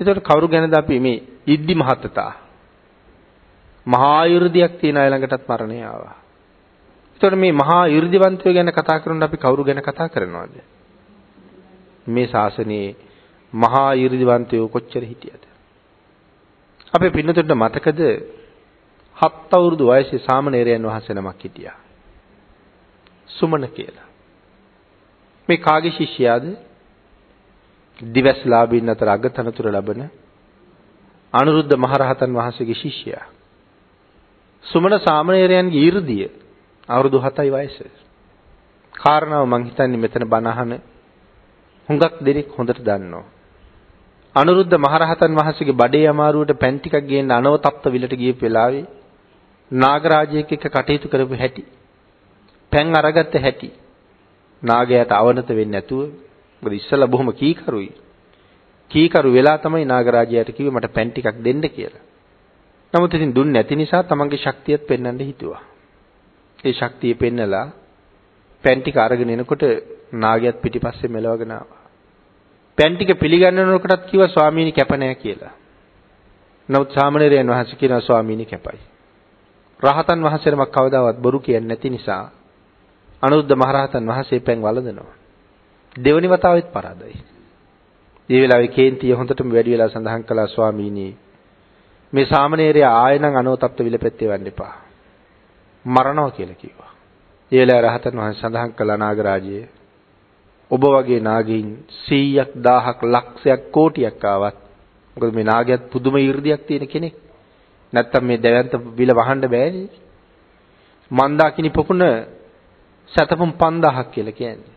ඒතකොට කවුරු ගැනද අපි මේ ඉද්දි මහත්තතා මහා 이르දියක් තියෙන අය ළඟටත් මරණය ආවා. එතකොට මේ මහා 이르දිවන්තයෝ ගැන කතා කරනකොට අපි කවුරු ගැන කතා කරනවද? මේ ශාසනයේ මහා 이르දිවන්තයෝ කොච්චර හිටියද? අපේ පින්නතුන්ට මතකද හත් අවුරුදු වයසේ සාමණේරයන් වහන්සේ නමක් හිටියා. සුමන කියලා. මේ කාගේ ශිෂ්‍යයාද? දිවස්ලාභීන් අතර අගතනතුර ලබන අනුරුද්ධ මහරහතන් වහන්සේගේ ශිෂ්‍යයා. සුමන සාමණේරයන්ගේ 이르දිය අවුරුදු 7යි වයස. කාරණාව මං හිතන්නේ මෙතන බණ අහන හුඟක් දෙනෙක් හොඳට දන්නවා. අනුරුද්ධ මහරහතන් වහන්සේගේ බඩේ අමාරුවට පැන් ටිකක් ගේන්න අනවතප්ත විලට ගියපු වෙලාවේ නාගරාජයෙක් එක්ක කටයුතු කරපු හැටි පැන් අරගත්ත හැටි නාගයාට අවනත වෙන්නේ නැතුව මොකද ඉස්සලා බොහොම කීකරුයි කීකරු වෙලා තමයි නාගරාජයාට කිව්වේ මට පැන් ටිකක් දෙන්න කියලා. නමුත් ඉතින් දුන්නේ නැති නිසා තමන්ගේ ශක්තියත් පෙන්වන්න හිතුවා. ඒ ශක්තිය පෙන්නලා පැන් ටික අරගෙන එනකොට නාගයාත් පිටිපස්සේ මෙලවගෙන ආවා. පැන් ටික පිළිගන්නනකොටත් කිව්වා ස්වාමීනි කැප නැහැ කියලා. නමුත් සාමණේරයන් වහන්සේ කියනවා ස්වාමීනි කැපයි. රහතන් වහන්සේනමක් කවදාවත් බොරු කියන්නේ නැති නිසා අනුරුද්ධ මහරහතන් වහන්සේ පැන් වළඳනවා. දෙවනි වතාවෙත් පරාදයි. මේ වෙලාවේ කේන්තිය හොඳටම වැඩි වෙලා සඳහන් කළා ස්වාමීනි මේ සාමණේරයා ආයෙනම් අනෝතප්ත විලපෙත්තේ වන්න එපා. මරණවා කියලා කිව්වා. ඒ වෙලාවේ රහතන් වහන්සේ සඳහන් කළා නාගරාජයේ ඔබ වගේ නාගයින් 100ක් 1000ක් ලක්ෂයක් කෝටියක් ආවත් මොකද මේ නාගයාත් පුදුම 이르දියක් තියෙන කෙනෙක්. නැත්තම් මේ දැවැන්ත විල වහන්න බෑනේ. මන්දාකිනි පොකුණ සතපුම් 5000ක් කියලා කියන්නේ.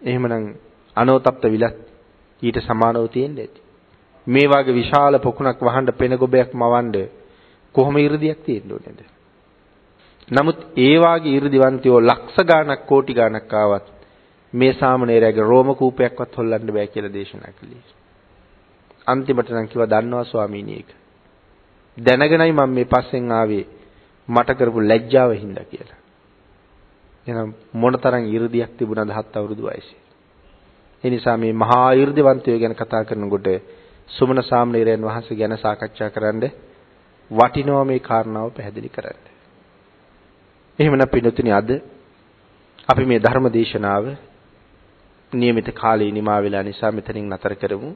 එහෙමනම් අනෝතප්ත විලත් ඊට සමානව තියෙන්න ඇති. මේ වාගේ විශාල පොකුණක් වහන්න පෙන ගොබයක් මවන්න කොහොම 이르දියක් තියෙන්න ඕනේද? නමුත් ඒ වාගේ 이르දිවන්තයෝ ලක්ෂ ගාණක් කෝටි ගාණක් ආවත් මේ සාමණේරයාගේ රෝම කූපයක්වත් හොල්ලන්න බෑ කියලා දේශනා කළේ. අන්තිමට නම් කිව්වා දන්නවා ස්වාමීනි ඒක. දැනගෙනයි මම මේ පස්සෙන් ආවේ මට කරපු ලැජ්ජාව හින්දා කියලා. එහෙනම් මොනතරම් 이르දියක් තිබුණාද හත් අවුරුදු වයසේ. ඒ නිසා මේ මහා 이르දිවන්තයෝ ගැන කතා කරනකොට සුමන සාමණේරයන් වහන්සේ ගැන සාකච්ඡා කරන්න වටිනවා මේ කාරණාව පැහැදිලි කරන්න. එහෙමනම් පින්වතුනි අද අපි මේ ධර්ම දේශනාව નિયમિත කාලය නිමා වෙලා නිසා මෙතනින් නතර කරමු.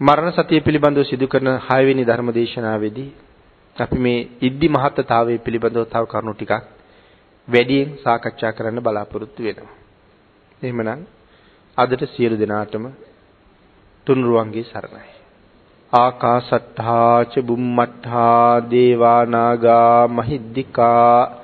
මරණ සතිය පිළිබඳව සිදු කරන 6 වෙනි ධර්ම දේශනාවේදී අපි මේ ඉද්දි මහත්තතාවය පිළිබඳව තව කරුණු ටිකක් වැඩියෙන් සාකච්ඡා කරන්න බලාපොරොත්තු වෙනවා. එහෙමනම් අදට සියලු දෙනාටම තුනුරුවන්ගේ සරණයි. ආකාසට්ඨා ච බුම්මට්ඨා දේවා නාගා මහිද්దికා